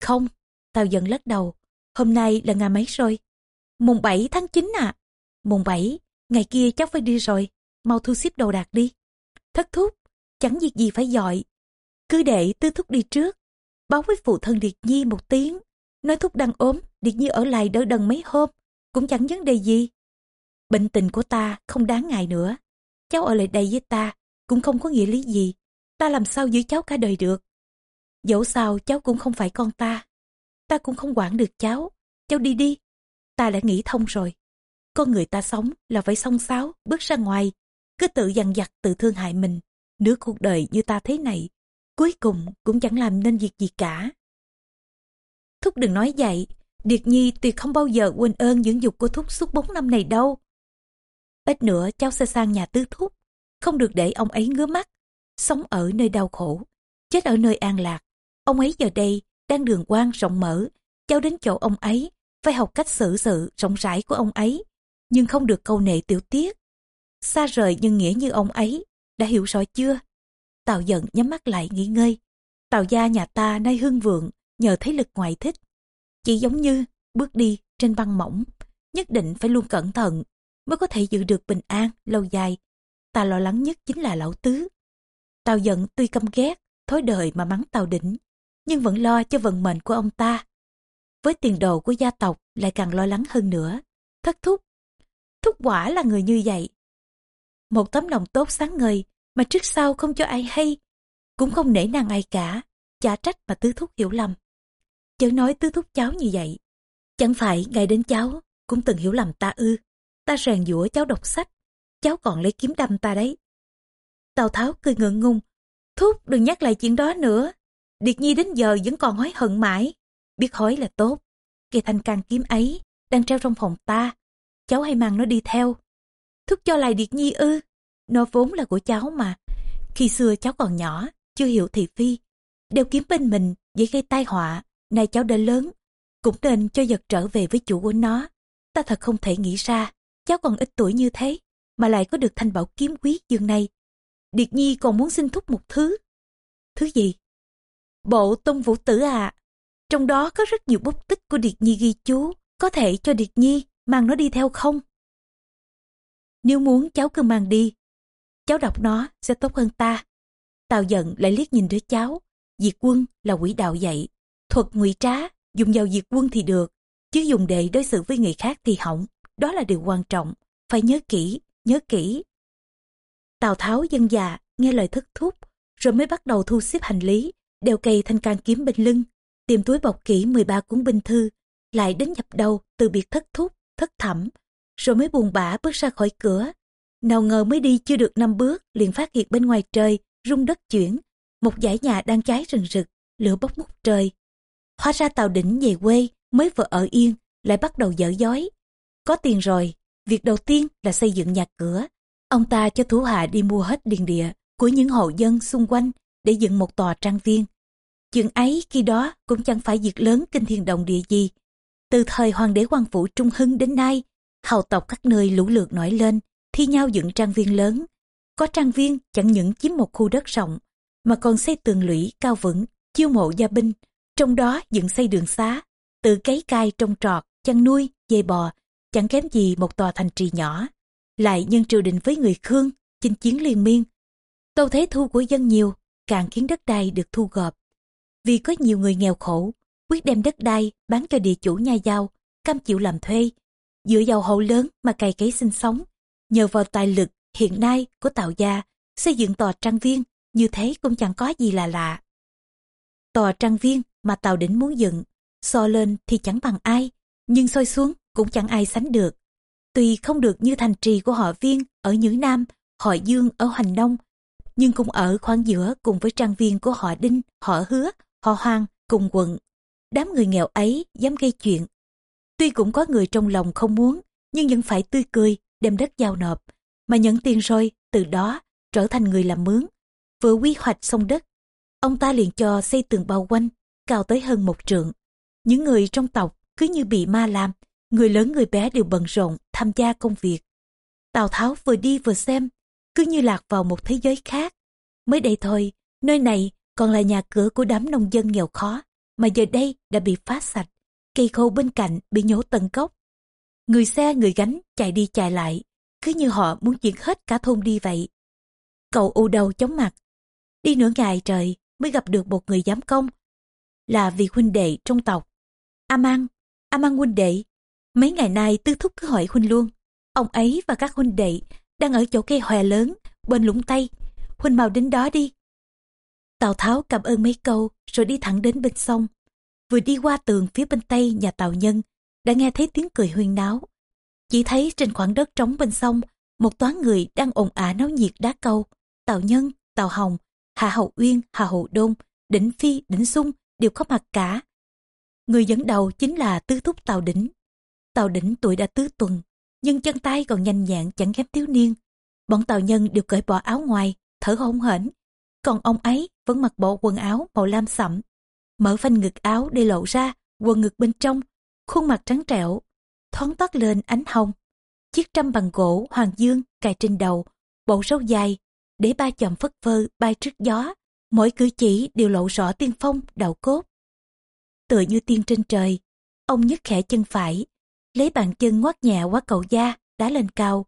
Không, Tào giận lắc đầu, hôm nay là ngày mấy rồi? Mùng 7 tháng 9 à? Mùng 7, ngày kia cháu phải đi rồi, mau thu xếp đồ đạc đi. Thất thúc, chẳng việc gì phải dọi. Cứ để tư thúc đi trước, báo với phụ thân Điệt Nhi một tiếng. Nói thúc đang ốm, Điệt Nhi ở lại đỡ đần mấy hôm, cũng chẳng vấn đề gì. Bệnh tình của ta không đáng ngại nữa. Cháu ở lại đây với ta, cũng không có nghĩa lý gì. Ta làm sao giữ cháu cả đời được. Dẫu sao cháu cũng không phải con ta. Ta cũng không quản được cháu. Cháu đi đi. Ta đã nghĩ thông rồi. Con người ta sống là phải song sáo, bước ra ngoài. Cứ tự dằn vặt tự thương hại mình. Nửa cuộc đời như ta thế này. cuối cùng cũng chẳng làm nên việc gì cả. Thúc đừng nói vậy, Điệt Nhi tuyệt không bao giờ quên ơn dưỡng dục của Thúc suốt 4 năm này đâu. Ít nữa cháu sẽ sang nhà tứ Thúc, không được để ông ấy ngứa mắt, sống ở nơi đau khổ, chết ở nơi an lạc. Ông ấy giờ đây đang đường quan rộng mở, cháu đến chỗ ông ấy, phải học cách xử sự rộng rãi của ông ấy, nhưng không được câu nệ tiểu tiết. Xa rời nhân nghĩa như ông ấy, đã hiểu rõ chưa? Tào giận nhắm mắt lại nghỉ ngơi. Tào gia nhà ta nay hưng vượng, nhờ thế lực ngoại thích. Chỉ giống như bước đi trên băng mỏng, nhất định phải luôn cẩn thận mới có thể giữ được bình an lâu dài. Ta lo lắng nhất chính là lão tứ. Tào giận tuy căm ghét, thối đời mà mắng Tào đỉnh, nhưng vẫn lo cho vận mệnh của ông ta. Với tiền đồ của gia tộc lại càng lo lắng hơn nữa. Thất thúc, thúc quả là người như vậy. Một tấm lòng tốt sáng ngời mà trước sau không cho ai hay, cũng không nể nàng ai cả, chả trách mà tứ thúc hiểu lầm. Chớ nói tứ thúc cháu như vậy. Chẳng phải ngày đến cháu cũng từng hiểu lầm ta ư. Ta rèn dũa cháu đọc sách, cháu còn lấy kiếm đâm ta đấy. Tào Tháo cười ngượng ngùng. Thúc đừng nhắc lại chuyện đó nữa. Điệt Nhi đến giờ vẫn còn hối hận mãi. Biết hối là tốt. Cây thanh can kiếm ấy đang treo trong phòng ta. Cháu hay mang nó đi theo. Thúc cho lại Điệt Nhi ư. Nó vốn là của cháu mà. Khi xưa cháu còn nhỏ, chưa hiểu thị phi. Đeo kiếm bên mình dễ gây tai họa. Nay cháu đã lớn, cũng nên cho giật trở về với chủ của nó. Ta thật không thể nghĩ ra, cháu còn ít tuổi như thế, mà lại có được thanh bảo kiếm quý dương này. Điệt Nhi còn muốn xin thúc một thứ. Thứ gì? Bộ tung vũ tử à. Trong đó có rất nhiều bút tích của Điệt Nhi ghi chú, có thể cho Điệt Nhi mang nó đi theo không? Nếu muốn cháu cứ mang đi, cháu đọc nó sẽ tốt hơn ta. Tào giận lại liếc nhìn đứa cháu, diệt quân là quỷ đạo dạy, thuật ngụy trá, dùng vào diệt quân thì được, chứ dùng để đối xử với người khác thì hỏng, đó là điều quan trọng, phải nhớ kỹ, nhớ kỹ. Tào Tháo dân già, nghe lời thất thúc, rồi mới bắt đầu thu xếp hành lý, đeo cây thanh can kiếm bên lưng, tìm túi bọc kỹ 13 cuốn binh thư, lại đến nhập đầu từ biệt thất thúc, thất thẩm, rồi mới buồn bã bước ra khỏi cửa. Nào ngờ mới đi chưa được năm bước, liền phát hiện bên ngoài trời, rung đất chuyển, một dãy nhà đang cháy rừng rực, lửa bốc ngút trời. Hóa ra Tào Đỉnh về quê, mới vừa ở yên, lại bắt đầu dở dối. Có tiền rồi, việc đầu tiên là xây dựng nhà cửa. Ông ta cho thủ hạ đi mua hết điền địa của những hộ dân xung quanh để dựng một tòa trang viên. Chuyện ấy khi đó cũng chẳng phải việc lớn kinh thiên động địa gì. Từ thời hoàng đế quan phủ Trung Hưng đến nay, hầu tộc các nơi lũ lượt nổi lên, thi nhau dựng trang viên lớn. Có trang viên chẳng những chiếm một khu đất rộng, mà còn xây tường lũy cao vững, chiêu mộ gia binh, trong đó dựng xây đường xá, tự cấy cai trồng trọt, chăn nuôi, dê bò, chẳng kém gì một tòa thành trì nhỏ. Lại nhân triều đình với người Khương, chinh chiến liên miên. Tô thế thu của dân nhiều, càng khiến đất đai được thu gọp. Vì có nhiều người nghèo khổ, quyết đem đất đai bán cho địa chủ nhà giàu, cam chịu làm thuê, dựa vào hậu lớn mà cày cấy sinh sống. Nhờ vào tài lực hiện nay của tạo Gia, xây dựng tòa trang viên, như thế cũng chẳng có gì là lạ. Tòa trang viên mà Tào Đỉnh muốn dựng, so lên thì chẳng bằng ai, nhưng soi xuống cũng chẳng ai sánh được. Tuy không được như thành trì của họ Viên ở Nhữ Nam, họ Dương ở Hoành đông nhưng cũng ở khoảng giữa cùng với trang viên của họ Đinh, họ Hứa, họ Hoàng cùng quận. Đám người nghèo ấy dám gây chuyện. Tuy cũng có người trong lòng không muốn, nhưng vẫn phải tươi cười, đem đất giao nộp, mà nhận tiền rồi, từ đó trở thành người làm mướn. Vừa quy hoạch xong đất, ông ta liền cho xây tường bao quanh, cao tới hơn một trượng. Những người trong tộc cứ như bị ma làm, người lớn người bé đều bận rộn tham gia công việc. Tào Tháo vừa đi vừa xem, cứ như lạc vào một thế giới khác. Mới đây thôi, nơi này còn là nhà cửa của đám nông dân nghèo khó, mà giờ đây đã bị phá sạch, cây khô bên cạnh bị nhổ tận gốc. Người xe người gánh chạy đi chạy lại, cứ như họ muốn chuyển hết cả thôn đi vậy. Cậu u đầu chóng mặt, đi nửa ngày trời mới gặp được một người giám công là vì huynh đệ trong tộc. A Mang, A Mang huynh đệ, mấy ngày nay tư thúc cứ hỏi huynh luôn. Ông ấy và các huynh đệ đang ở chỗ cây hòe lớn bên lũng Tây. Huynh mau đến đó đi. Tào Tháo cảm ơn mấy câu rồi đi thẳng đến bên sông. Vừa đi qua tường phía bên Tây nhà Tào Nhân, đã nghe thấy tiếng cười huyên náo. Chỉ thấy trên khoảng đất trống bên sông, một toán người đang ồn ả náo nhiệt đá câu. Tào Nhân, Tào Hồng, Hạ Hậu Uyên, Hạ Hậu Đôn, Đỉnh Phi, Đỉnh Sung đều có mặt cả. Người dẫn đầu chính là tứ thúc Tào Đỉnh. Tào Đỉnh tuổi đã tứ tuần, nhưng chân tay còn nhanh nhẹn chẳng kém thiếu niên. Bọn Tào Nhân đều cởi bỏ áo ngoài, thở hổn hển. Còn ông ấy vẫn mặc bộ quần áo màu lam sẫm Mở phanh ngực áo để lộ ra, quần ngực bên trong, khuôn mặt trắng trẻo, thoáng toát lên ánh hồng. Chiếc trăm bằng gỗ hoàng dương cài trên đầu, bộ râu dài, để ba chòm phất phơ bay trước gió, mỗi cử chỉ đều lộ rõ tiên phong, đạo cốt. Tựa như tiên trên trời, ông nhấc khẽ chân phải, lấy bàn chân ngoắt nhẹ qua cầu da, đá lên cao.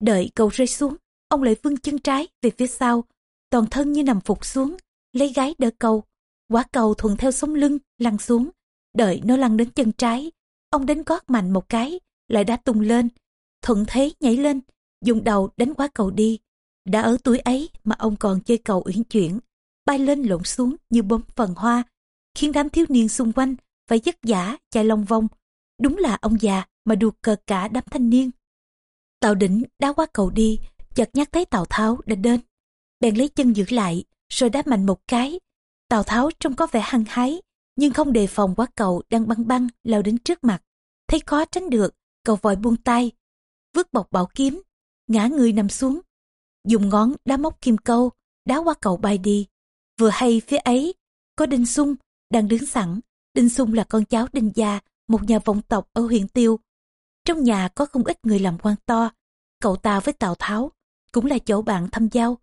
Đợi cầu rơi xuống, ông lại vươn chân trái về phía sau, toàn thân như nằm phục xuống, lấy gái đỡ cầu. Quả cầu thuận theo sống lưng, lăn xuống, đợi nó lăn đến chân trái. Ông đánh gót mạnh một cái, lại đã tung lên, thuận thế nhảy lên, dùng đầu đánh quá cầu đi. Đã ở tuổi ấy mà ông còn chơi cầu uyển chuyển, bay lên lộn xuống như bấm phần hoa, khiến đám thiếu niên xung quanh phải vất giả chạy long vong. Đúng là ông già mà đùa cờ cả đám thanh niên. Tào đỉnh đá qua cầu đi, chợt nhắc thấy Tào Tháo đã đến. Bèn lấy chân giữ lại, rồi đá mạnh một cái. Tào Tháo trông có vẻ hăng hái, nhưng không đề phòng quá cầu đang băng băng lao đến trước mặt. Thấy khó tránh được, cậu vội buông tay, vứt bọc bảo kiếm, ngã người nằm xuống. Dùng ngón đá móc kim câu, đá qua cầu bay đi. Vừa hay phía ấy, có Đinh Sung đang đứng sẵn. Đinh Sung là con cháu Đinh Gia, một nhà vọng tộc ở huyện Tiêu. Trong nhà có không ít người làm quan to. Cậu ta với Tào Tháo cũng là chỗ bạn thăm giao.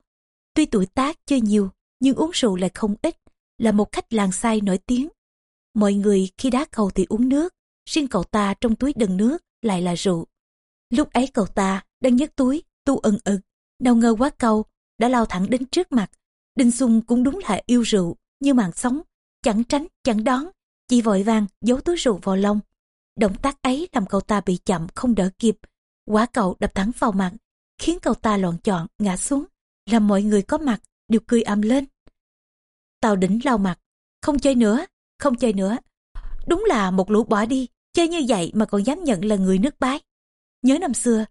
Tuy tuổi tác chơi nhiều, nhưng uống rượu lại không ít, là một khách làng say nổi tiếng. Mọi người khi đá cầu thì uống nước, riêng cậu ta trong túi đựng nước lại là rượu. Lúc ấy cậu ta đang nhấc túi, tu ẩn ực, đâu ngờ quá câu đã lao thẳng đến trước mặt. Đinh Xuân cũng đúng là yêu rượu, như màn sống, chẳng tránh, chẳng đón, chỉ vội vàng giấu túi rượu vào lông. Động tác ấy làm cậu ta bị chậm không đỡ kịp, quả cầu đập thẳng vào mặt, khiến cậu ta loạn chọn ngã xuống, làm mọi người có mặt đều cười ầm lên. Tào đỉnh lau mặt, không chơi nữa, không chơi nữa. Đúng là một lũ bỏ đi, chơi như vậy mà còn dám nhận là người nước bái. Nhớ năm xưa,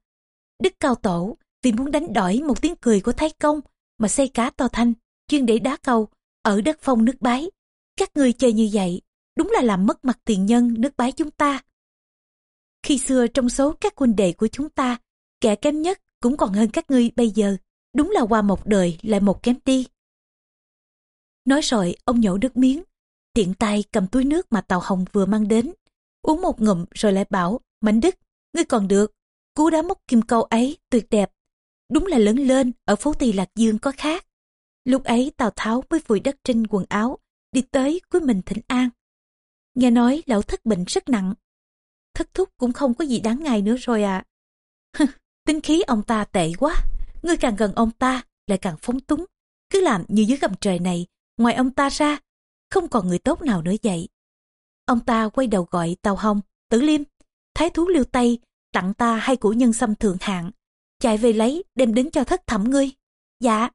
Đức Cao Tổ vì muốn đánh đổi một tiếng cười của Thái Công mà xây cá to thanh, chuyên để đá cầu ở đất phong nước bái. Các ngươi chơi như vậy, đúng là làm mất mặt tiền nhân nước bái chúng ta. Khi xưa trong số các huynh đệ của chúng ta, kẻ kém nhất cũng còn hơn các ngươi bây giờ. Đúng là qua một đời lại một kém đi. Nói rồi, ông nhổ nước miếng, tiện tay cầm túi nước mà Tàu Hồng vừa mang đến. Uống một ngụm rồi lại bảo, mảnh Đức, ngươi còn được. Cú đá móc kim câu ấy tuyệt đẹp. Đúng là lớn lên ở phố Tỳ Lạc Dương có khác. Lúc ấy Tào Tháo mới vùi đất trên quần áo, đi tới cuối mình thỉnh an. Nghe nói lão thất bệnh rất nặng. Thất thúc cũng không có gì đáng ngại nữa rồi à. Tính khí ông ta tệ quá. Ngươi càng gần ông ta lại càng phóng túng. Cứ làm như dưới gầm trời này, ngoài ông ta ra, không còn người tốt nào nữa vậy. Ông ta quay đầu gọi Tàu Hồng, Tử Liêm, Thái thú liêu Tây tặng ta hai củ nhân sâm thượng hạng, chạy về lấy đem đến cho thất thẩm ngươi. Dạ,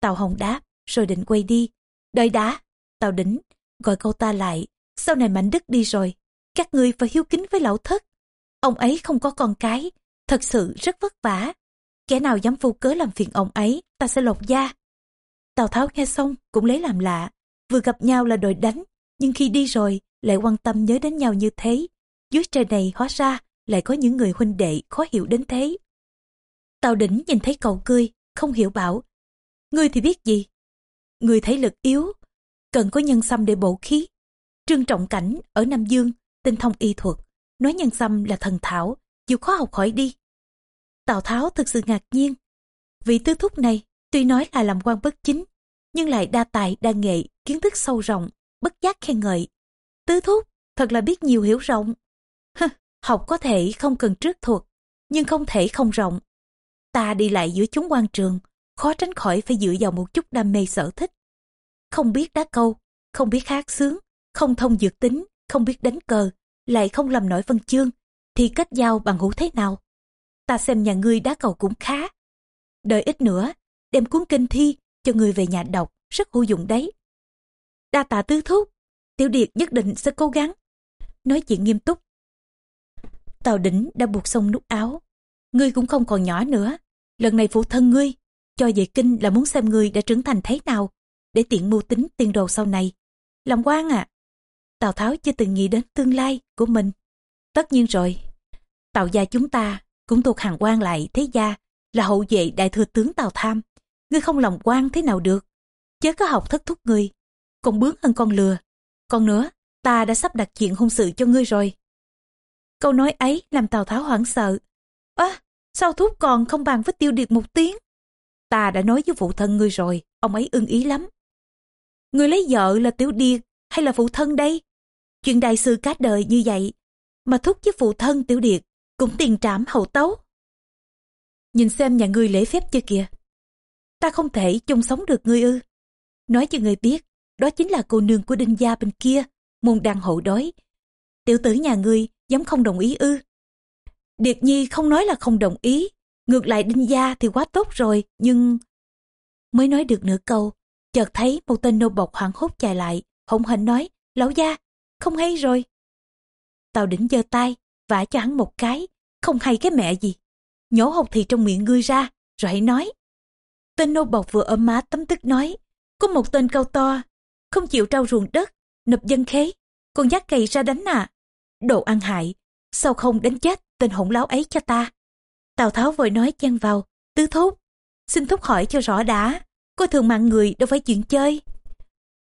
Tàu Hồng đáp, rồi định quay đi. Đợi đã, Tàu đỉnh, gọi câu ta lại, sau này Mạnh Đức đi rồi, các ngươi phải hiếu kính với lão thất. Ông ấy không có con cái, thật sự rất vất vả. Kẻ nào dám vô cớ làm phiền ông ấy, ta sẽ lột da. Tào Tháo nghe xong cũng lấy làm lạ, vừa gặp nhau là đòi đánh, nhưng khi đi rồi lại quan tâm nhớ đến nhau như thế. Dưới trời này hóa ra lại có những người huynh đệ khó hiểu đến thế. Tào đỉnh nhìn thấy cậu cười, không hiểu bảo. Ngươi thì biết gì? Ngươi thấy lực yếu, cần có nhân xăm để bổ khí. Trương Trọng Cảnh ở Nam Dương, tinh thông y thuật, nói nhân xăm là thần thảo, chịu khó học hỏi đi. Tào Tháo thực sự ngạc nhiên. Vị tứ thúc này, tuy nói là làm quan bất chính, nhưng lại đa tài đa nghệ, kiến thức sâu rộng, bất giác khen ngợi. Tứ thúc, thật là biết nhiều hiểu rộng. học có thể không cần trước thuật, nhưng không thể không rộng. Ta đi lại giữa chúng quan trường, khó tránh khỏi phải dựa vào một chút đam mê sở thích. Không biết đá câu, không biết hát sướng, không thông dược tính, không biết đánh cờ, lại không làm nổi văn chương, thì kết giao bằng hữu thế nào? Ta xem nhà ngươi đá cầu cũng khá. Đợi ít nữa, đem cuốn kinh thi cho người về nhà đọc, rất hữu dụng đấy. Đa tạ tứ thúc, tiểu điệt nhất định sẽ cố gắng. Nói chuyện nghiêm túc. Tào đỉnh đã buộc xong nút áo. Ngươi cũng không còn nhỏ nữa. Lần này phụ thân ngươi, cho về kinh là muốn xem ngươi đã trưởng thành thế nào. để tiện mưu tính tiền đồ sau này. Làm quan à? Tào Tháo chưa từng nghĩ đến tương lai của mình. Tất nhiên rồi. Tào gia chúng ta cũng thuộc hàng quan lại thế gia là hậu vệ đại thừa tướng Tào Tham. Ngươi không lòng quan thế nào được. Chớ có học thất thúc ngươi. Còn bướng hơn con lừa. Còn nữa, ta đã sắp đặt chuyện hôn sự cho ngươi rồi. Câu nói ấy làm Tào Tháo hoảng sợ. ơ, sao thúc còn không bàn với tiêu điệt một tiếng? Ta đã nói với phụ thân ngươi rồi, ông ấy ưng ý lắm. người lấy vợ là tiểu điệt hay là phụ thân đây? Chuyện đại sự cả đời như vậy, mà thúc với phụ thân tiểu điệt cũng tiền trảm hậu tấu. Nhìn xem nhà ngươi lễ phép chưa kìa. Ta không thể chung sống được ngươi ư. Nói cho ngươi biết, đó chính là cô nương của đinh gia bên kia, môn đang hộ đói. Tiểu tử nhà ngươi dám không đồng ý ư. Điệt Nhi không nói là không đồng ý, ngược lại đinh gia thì quá tốt rồi, nhưng... Mới nói được nửa câu, chợt thấy một tên nô bộc hoảng hốt chạy lại, hỗn hển nói, lão gia, không hay rồi. Tào đỉnh giơ tay, vả cho hắn một cái, không hay cái mẹ gì. Nhổ hột thì trong miệng ngươi ra, rồi hãy nói. Tên nô bộc vừa ôm má tấm tức nói, có một tên cao to, không chịu trao ruộng đất, nộp dân khế, còn dắt cày ra đánh à. Đồ ăn hại, sao không đánh chết tên hỗn láo ấy cho ta. Tào Tháo vội nói chen vào, tứ thúc, xin thúc hỏi cho rõ đã, coi thường mạng người đâu phải chuyện chơi.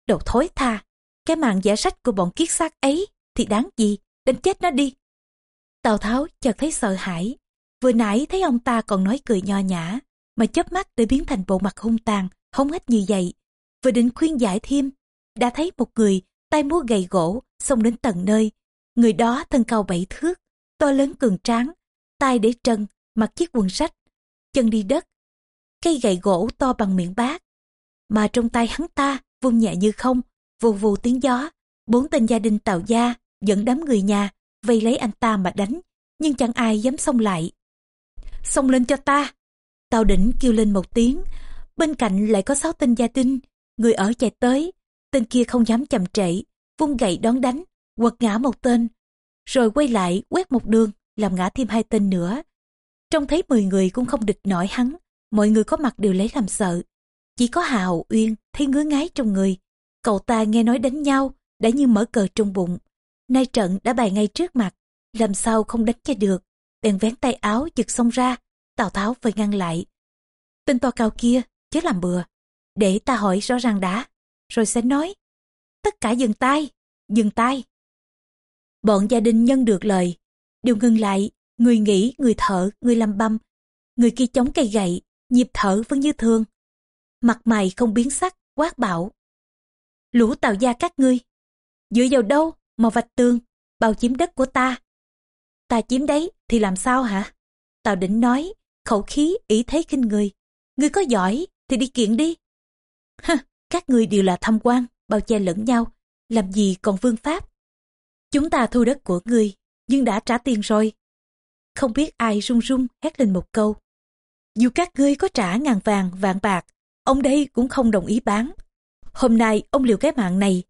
Đồ thối tha, cái mạng giả sách của bọn kiết xác ấy thì đáng gì, đánh chết nó đi. Tào Tháo chợt thấy sợ hãi, vừa nãy thấy ông ta còn nói cười nho nhã, mà chớp mắt để biến thành bộ mặt hung tàn, hống hết như vậy. Vừa định khuyên giải thêm, đã thấy một người tay múa gậy gỗ xông đến tận nơi. Người đó thân cao bảy thước, to lớn cường tráng, tay để trần, mặc chiếc quần sách, chân đi đất. Cây gậy gỗ to bằng miệng bát, mà trong tay hắn ta vung nhẹ như không, vù vù tiếng gió. Bốn tên gia đình tàu gia dẫn đám người nhà vây lấy anh ta mà đánh, nhưng chẳng ai dám xông lại. Xông lên cho ta! Tàu đỉnh kêu lên một tiếng, bên cạnh lại có sáu tên gia tinh, người ở chạy tới, tên kia không dám chậm trễ, vung gậy đón đánh, quật ngã một tên, rồi quay lại quét một đường, làm ngã thêm hai tên nữa. Trông thấy 10 người cũng không địch nổi hắn, mọi người có mặt đều lấy làm sợ. Chỉ có Hà Hậu Uyên thấy ngứa ngái trong người. Cậu ta nghe nói đánh nhau, đã như mở cờ trong bụng. Nay trận đã bày ngay trước mặt, làm sao không đánh cho được. Bèn vén tay áo giật xông ra, Tào Tháo phải ngăn lại. Tên to cao kia, chứ làm bừa. Để ta hỏi rõ ràng đã, rồi sẽ nói. Tất cả dừng tay, dừng tay. Bọn gia đình nhân được lời, đều ngừng lại, người nghỉ người thở, người làm băm. Người kia chống cây gậy, nhịp thở vẫn như thường. Mặt mày không biến sắc, quát bảo. Lũ tào gia các ngươi, dựa vào đâu mà vạch tường, bao chiếm đất của ta. Ta chiếm đấy thì làm sao hả? Tào đỉnh nói, khẩu khí, ý thế khinh người. người có giỏi thì đi kiện đi. Hừ, các người đều là tham quan, bao che lẫn nhau, làm gì còn vương pháp. Chúng ta thu đất của người nhưng đã trả tiền rồi. Không biết ai run run hét lên một câu. Dù các ngươi có trả ngàn vàng, vạn bạc, ông đây cũng không đồng ý bán. Hôm nay ông liều cái mạng này,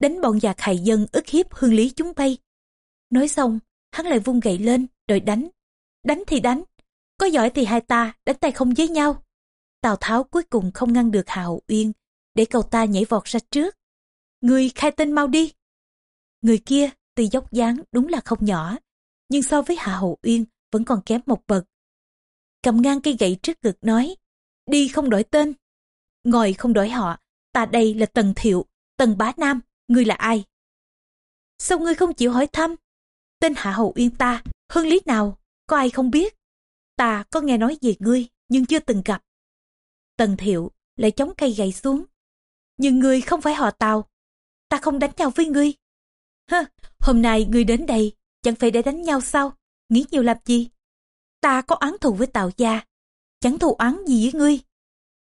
đánh bọn giặc hại dân ức hiếp hương lý chúng bay. Nói xong, hắn lại vung gậy lên, đòi đánh. Đánh thì đánh, có giỏi thì hai ta đánh tay không với nhau. Tào Tháo cuối cùng không ngăn được hạo Hậu Uyên, để cậu ta nhảy vọt ra trước. Người khai tên mau đi. Người kia tuy dốc dáng đúng là không nhỏ, nhưng so với Hạ Hậu Uyên vẫn còn kém một bậc. Cầm ngang cây gậy trước ngực nói, đi không đổi tên, ngồi không đổi họ, ta đây là Tần Thiệu, Tần Bá Nam, ngươi là ai? Sao ngươi không chịu hỏi thăm? Tên Hạ Hậu Uyên ta, hơn lý nào, có ai không biết? Ta có nghe nói về ngươi, nhưng chưa từng gặp. Tần Thiệu lại chống cây gậy xuống. Nhưng ngươi không phải họ Tàu, ta không đánh nhau với ngươi. Hơ, hôm nay ngươi đến đây, chẳng phải để đánh nhau sao? Nghĩ nhiều làm gì? Ta có oán thù với Tào Gia, chẳng thù oán gì với ngươi.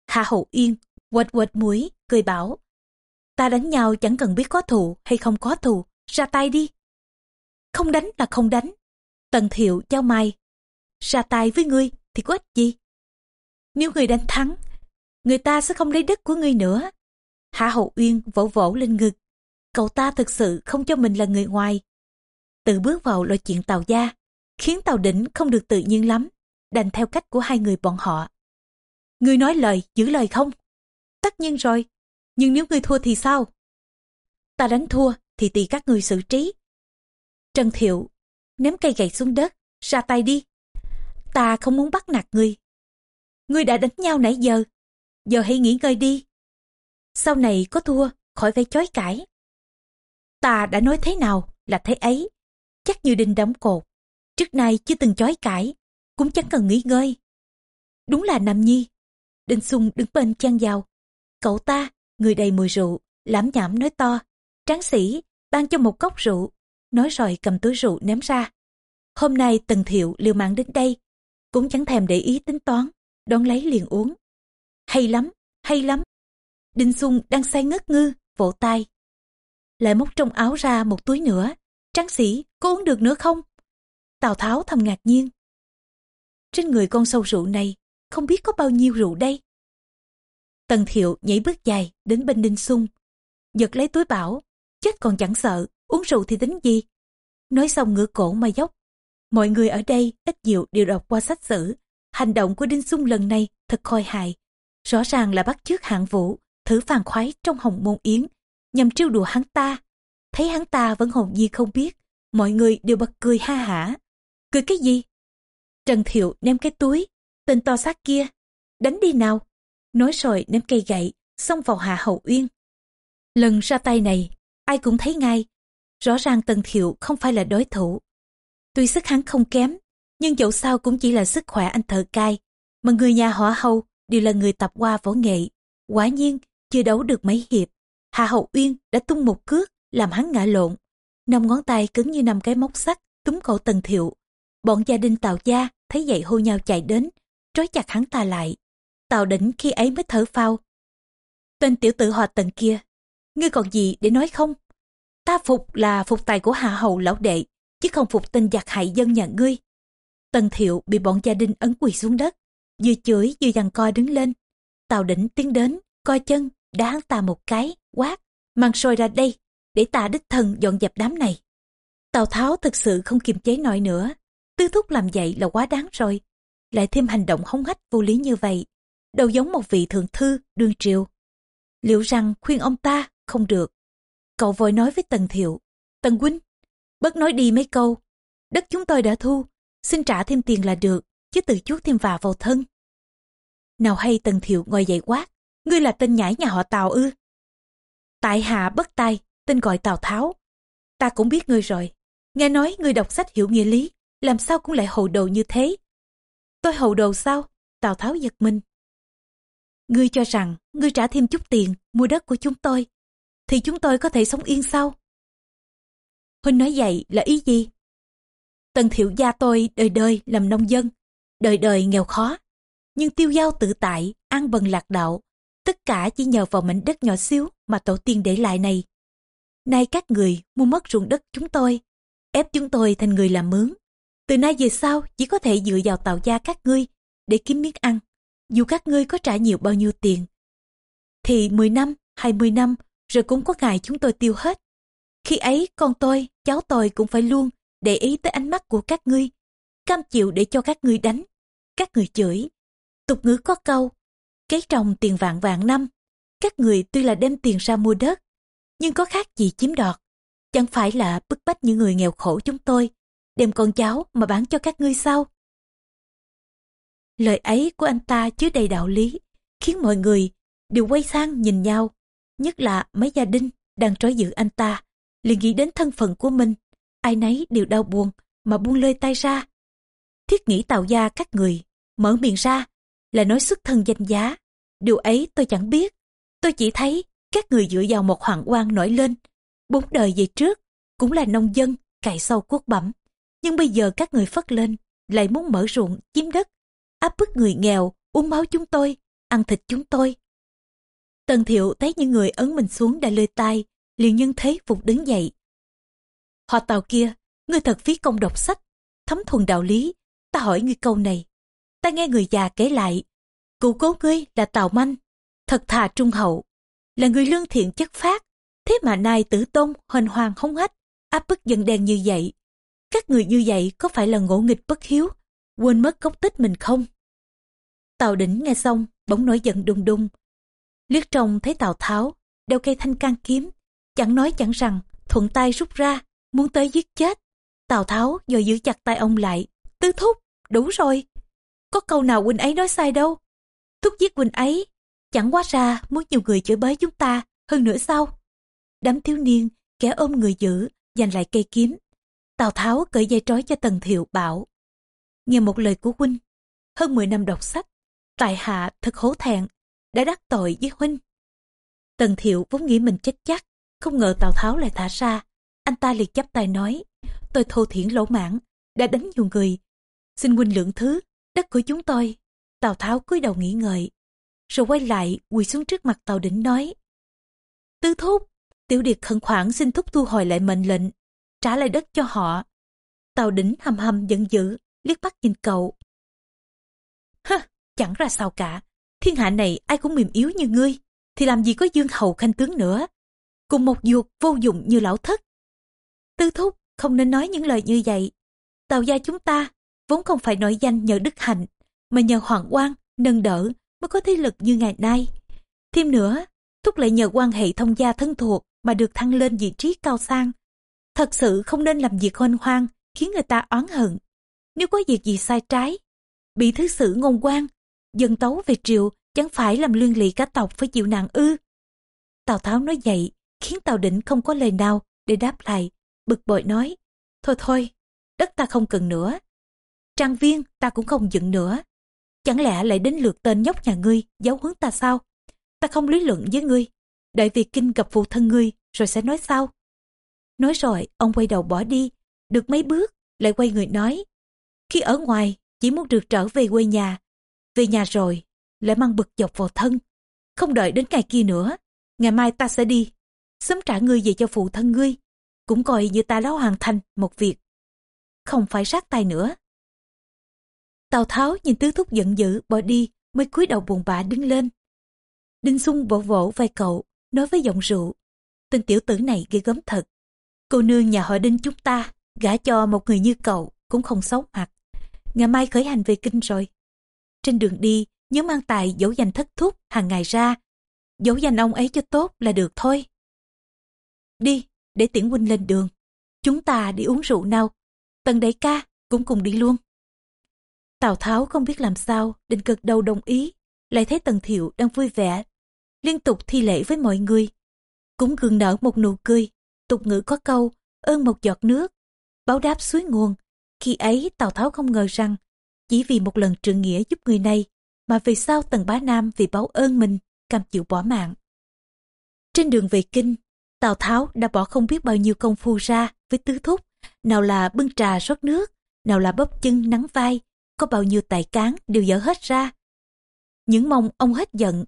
Hạ Hậu Yên, quệt quệt mũi, cười bảo. Ta đánh nhau chẳng cần biết có thù hay không có thù, ra tay đi. Không đánh là không đánh. Tần Thiệu trao mai. Ra tay với ngươi thì có ích gì? Nếu ngươi đánh thắng, người ta sẽ không lấy đất của ngươi nữa. Hạ Hậu Uyên vỗ vỗ lên ngực. Cậu ta thực sự không cho mình là người ngoài. Tự bước vào lo chuyện Tàu Gia, khiến Tàu Đỉnh không được tự nhiên lắm, đành theo cách của hai người bọn họ. Ngươi nói lời, giữ lời không? Tất nhiên rồi. Nhưng nếu ngươi thua thì sao? Ta đánh thua thì tùy các người xử trí. Trần Thiệu ném cây gậy xuống đất, ra tay đi. Ta không muốn bắt nạt ngươi. Ngươi đã đánh nhau nãy giờ, giờ hãy nghỉ ngơi đi. Sau này có thua, khỏi phải chối cãi. Ta đã nói thế nào là thế ấy, chắc như đinh đóng cột. Trước nay chưa từng chối cãi, cũng chẳng cần nghỉ ngơi. Đúng là Nam Nhi. Đinh Sung đứng bên chan vào. Cậu ta, người đầy mùi rượu, lãm nhảm nói to. Tráng sĩ, ban cho một cốc rượu. Nói rồi cầm túi rượu ném ra. Hôm nay Tần Thiệu liều mạng đến đây. Cũng chẳng thèm để ý tính toán, đón lấy liền uống. Hay lắm, hay lắm. Đinh Xuân đang say ngất ngư, vỗ tay. Lại móc trong áo ra một túi nữa. Tráng sĩ, có uống được nữa không? Tào Tháo thầm ngạc nhiên. Trên người con sâu rượu này, không biết có bao nhiêu rượu đây. Tần Thiệu nhảy bước dài đến bên Đinh Xuân, Giật lấy túi bảo, chết còn chẳng sợ, uống rượu thì tính gì. Nói xong ngửa cổ mà dốc. Mọi người ở đây ít nhiều đều đọc qua sách sử. Hành động của Đinh Sung lần này thật khôi hài. Rõ ràng là bắt chước hạng vũ, thử phàn khoái trong hồng môn yến, nhằm trêu đùa hắn ta. Thấy hắn ta vẫn hồn nhiên không biết, mọi người đều bật cười ha hả. Cười cái gì? Trần Thiệu ném cái túi, tên to xác kia, đánh đi nào. Nói rồi ném cây gậy, xông vào hạ hậu uyên. Lần ra tay này, ai cũng thấy ngay, rõ ràng Tần Thiệu không phải là đối thủ. Tuy sức hắn không kém, nhưng dẫu sao cũng chỉ là sức khỏe anh thợ cai, mà người nhà họ hầu đều là người tập qua võ nghệ. Quả nhiên, chưa đấu được mấy hiệp, Hạ Hậu Uyên đã tung một cước, làm hắn ngã lộn. Năm ngón tay cứng như năm cái móc sắt, túm cổ Tần Thiệu. Bọn gia đình Tào Gia thấy vậy hô nhau chạy đến, trói chặt hắn ta lại. Tào đỉnh khi ấy mới thở phao. Tên tiểu tử họ Tần kia, ngươi còn gì để nói không? Ta phục là phục tài của Hạ Hậu lão đệ, chứ không phục tên giặc hại dân nhà ngươi. Tần Thiệu bị bọn gia đình ấn quỳ xuống đất, vừa chửi vừa dằn coi đứng lên. Tào đỉnh tiến đến, coi chân, đá hắn ta một cái, quát, mang sôi ra đây, để ta đích thân dọn dẹp đám này. Tào Tháo thực sự không kiềm chế nổi nữa, tư thúc làm vậy là quá đáng rồi. Lại thêm hành động hống hách vô lý như vậy, đâu giống một vị thượng thư, đương triều. Liệu rằng khuyên ông ta không được. Cậu vội nói với Tần Thiệu, Tần Huynh, bớt nói đi mấy câu, đất chúng tôi đã thu, xin trả thêm tiền là được, chứ từ chuốt thêm vào vào thân. Nào hay Tần Thiệu ngồi dậy quát, ngươi là tên nhãi nhà họ Tào ư? Tại hạ bất tài, tên gọi Tào Tháo. Ta cũng biết ngươi rồi. Nghe nói ngươi đọc sách hiểu nghĩa lý, làm sao cũng lại hầu đồ như thế. Tôi hầu đồ sao? Tào Tháo giật mình. Ngươi cho rằng ngươi trả thêm chút tiền mua đất của chúng tôi, thì chúng tôi có thể sống yên sao? Huynh nói vậy là ý gì? Tần thiệu gia tôi đời đời làm nông dân, đời đời nghèo khó, nhưng tiêu giao tự tại, an bần lạc đạo, Tất cả chỉ nhờ vào mảnh đất nhỏ xíu mà tổ tiên để lại này. Nay các người mua mất ruộng đất chúng tôi, ép chúng tôi thành người làm mướn. Từ nay về sau chỉ có thể dựa vào tạo gia các ngươi để kiếm miếng ăn. Dù các ngươi có trả nhiều bao nhiêu tiền. Thì 10 năm, 20 năm rồi cũng có ngày chúng tôi tiêu hết. Khi ấy con tôi, cháu tôi cũng phải luôn để ý tới ánh mắt của các ngươi. Cam chịu để cho các ngươi đánh. Các người chửi. Tục ngữ có câu, Kế trồng tiền vạn vạn năm, các người tuy là đem tiền ra mua đất, nhưng có khác gì chiếm đoạt. Chẳng phải là bức bách những người nghèo khổ chúng tôi, đem con cháu mà bán cho các ngươi sao? Lời ấy của anh ta chứa đầy đạo lý, khiến mọi người đều quay sang nhìn nhau, nhất là mấy gia đình đang trói giữ anh ta, liền nghĩ đến thân phận của mình, ai nấy đều đau buồn mà buông lơi tay ra. Thiết nghĩ tạo ra các người, mở miệng ra là nói xuất thân danh giá. Điều ấy tôi chẳng biết. Tôi chỉ thấy các người dựa vào một hoàng quan nổi lên. Bốn đời về trước, cũng là nông dân, cày sâu cuốc bẩm. Nhưng bây giờ các người phất lên, lại muốn mở ruộng, chiếm đất, áp bức người nghèo, uống máu chúng tôi, ăn thịt chúng tôi. Tần thiệu thấy những người ấn mình xuống đã lơi tai, liền nhân thế phục đứng dậy. Họ tàu kia, ngươi thật phí công đọc sách, thấm thuần đạo lý, ta hỏi ngươi câu này, ta nghe người già kể lại cụ cố ngươi là tào manh thật thà trung hậu là người lương thiện chất phát thế mà nay tử tôn hoành hoàng hống hách áp bức dân đen như vậy. Các người như vậy có phải là ngỗ nghịch bất hiếu quên mất gốc tích mình không? Tào đỉnh nghe xong bỗng nổi giận đùng đùng. Liếc trông thấy tào tháo đeo cây thanh can kiếm, chẳng nói chẳng rằng, thuận tay rút ra, muốn tới giết chết. Tào Tháo rồi giữ chặt tay ông lại, tứ thúc, đủ rồi. Có câu nào huynh ấy nói sai đâu. Thúc giết huynh ấy, chẳng quá ra muốn nhiều người chửi bới chúng ta, hơn nữa sao? Đám thiếu niên, kẻ ôm người giữ, giành lại cây kiếm. Tào Tháo cởi dây trói cho Tần Thiệu bảo. Nghe một lời của huynh, hơn 10 năm đọc sách, tại hạ thật hổ thẹn, đã đắc tội với huynh. Tần Thiệu vốn nghĩ mình chết chắc, không ngờ Tào Tháo lại thả ra. Anh ta liệt chắp tay nói, tôi thô thiển lỗ mãn, đã đánh nhiều người. Xin huynh lượng thứ, đất của chúng tôi. Tào Tháo cúi đầu nghĩ ngợi, rồi quay lại quỳ xuống trước mặt Tào Đỉnh nói. tứ thúc, tiểu điệt khẩn khoản xin thúc thu hồi lại mệnh lệnh, trả lại đất cho họ. Tào Đỉnh hầm hầm giận dữ, liếc mắt nhìn cậu. Hơ, chẳng ra sao cả, thiên hạ này ai cũng mềm yếu như ngươi, thì làm gì có dương hầu khanh tướng nữa. Cùng một ruột vô dụng như lão thất. Tư thúc, không nên nói những lời như vậy. Tào gia chúng ta, vốn không phải nổi danh nhờ đức hạnh, mà nhờ hoàng quan, nâng đỡ mới có thế lực như ngày nay. Thêm nữa, thúc lại nhờ quan hệ thông gia thân thuộc mà được thăng lên vị trí cao sang. Thật sự không nên làm việc hoanh hoang, khiến người ta oán hận. Nếu có việc gì sai trái, bị thứ sử ngôn quan, dân tấu về triều chẳng phải làm liên lụy cả tộc phải chịu nạn ư. Tào Tháo nói vậy, khiến Tào Định không có lời nào để đáp lại, bực bội nói, thôi thôi, đất ta không cần nữa. Trang viên ta cũng không dựng nữa. Chẳng lẽ lại đến lượt tên nhóc nhà ngươi giáo huấn ta sao? Ta không lý luận với ngươi, đợi việc kinh gặp phụ thân ngươi rồi sẽ nói sau. Nói rồi, ông quay đầu bỏ đi, được mấy bước, lại quay người nói. Khi ở ngoài, chỉ muốn được trở về quê nhà. Về nhà rồi, lại mang bực dọc vào thân. Không đợi đến ngày kia nữa, ngày mai ta sẽ đi. Sớm trả ngươi về cho phụ thân ngươi. Cũng coi như ta đã hoàn thành một việc. Không phải sát tay nữa. Tào Tháo nhìn tứ thúc giận dữ bỏ đi mới cúi đầu buồn bã đứng lên. Đinh Xung vỗ vỗ vai cậu, nói với giọng rượu. Tên tiểu tử này ghê gớm thật. Cô nương nhà họ Đinh chúng ta, gả cho một người như cậu cũng không xấu mặt. Ngày mai khởi hành về kinh rồi. Trên đường đi, nhớ mang tài dấu danh thất thúc hàng ngày ra. Dấu danh ông ấy cho tốt là được thôi. Đi, để tiễn huynh lên đường. Chúng ta đi uống rượu nào. Tần đại ca cũng cùng đi luôn. Tào Tháo không biết làm sao, định cực đầu đồng ý, lại thấy Tần Thiệu đang vui vẻ, liên tục thi lễ với mọi người. Cũng gương nở một nụ cười, tục ngữ có câu, ơn một giọt nước, báo đáp suối nguồn. Khi ấy Tào Tháo không ngờ rằng, chỉ vì một lần trượng nghĩa giúp người này, mà vì sao Tần Bá Nam vì báo ơn mình, cam chịu bỏ mạng. Trên đường về kinh, Tào Tháo đã bỏ không biết bao nhiêu công phu ra với tứ thúc, nào là bưng trà rót nước, nào là bóp chân nắng vai, có bao nhiêu tài cán đều dở hết ra. Những mong ông hết giận,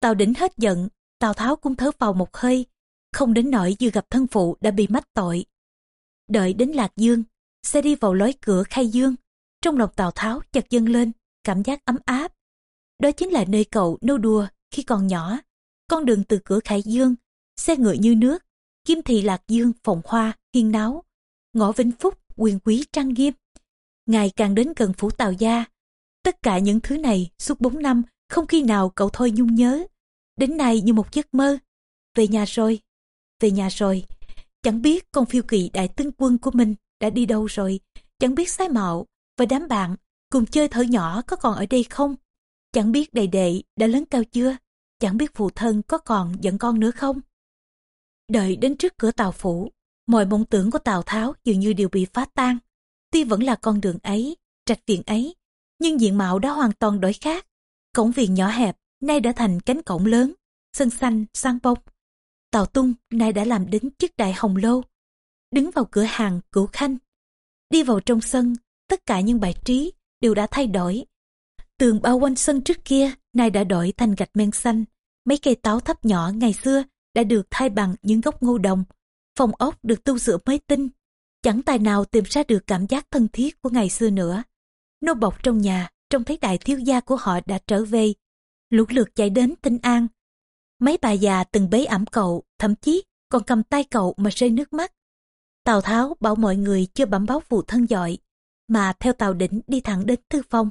Tào đỉnh hết giận, Tào Tháo cũng thở vào một hơi, không đến nỗi vừa gặp thân phụ đã bị mách tội. Đợi đến Lạc Dương, xe đi vào lối cửa khai dương, trong lòng Tào Tháo chợt dâng lên, cảm giác ấm áp. Đó chính là nơi cậu nô đùa khi còn nhỏ. Con đường từ cửa Khải Dương, xe ngựa như nước, kim thị Lạc Dương, phòng hoa, hiên náo, ngõ Vĩnh Phúc, quyền quý trang nghiêm. Ngày càng đến gần phủ Tào Gia. Tất cả những thứ này suốt 4 năm không khi nào cậu thôi nhung nhớ. Đến nay như một giấc mơ. Về nhà rồi, về nhà rồi. Chẳng biết con phiêu kỳ đại tướng quân của mình đã đi đâu rồi. Chẳng biết sái mạo và đám bạn cùng chơi thở nhỏ có còn ở đây không. Chẳng biết đầy đệ đã lớn cao chưa. Chẳng biết phụ thân có còn giận con nữa không. Đợi đến trước cửa tàu phủ, mọi mộng tưởng của Tào Tháo dường như đều bị phá tan. Tuy vẫn là con đường ấy, trạch viện ấy, nhưng diện mạo đã hoàn toàn đổi khác. Cổng viện nhỏ hẹp, nay đã thành cánh cổng lớn, sân xanh, sang bông. Tàu tung nay đã làm đến chiếc đại hồng lô. Đứng vào cửa hàng cửu khanh. Đi vào trong sân, tất cả những bài trí đều đã thay đổi. Tường bao quanh sân trước kia nay đã đổi thành gạch men xanh. Mấy cây táo thấp nhỏ ngày xưa đã được thay bằng những gốc ngô đồng. Phòng ốc được tu sửa mới tinh. Chẳng tài nào tìm ra được cảm giác thân thiết của ngày xưa nữa. Nô bọc trong nhà, trông thấy đại thiếu gia của họ đã trở về. Lũ lượt chạy đến tinh an. Mấy bà già từng bế ẩm cậu, thậm chí còn cầm tay cậu mà rơi nước mắt. Tào Tháo bảo mọi người chưa bẩm báo phụ thân giỏi, mà theo Tào Đỉnh đi thẳng đến thư phòng.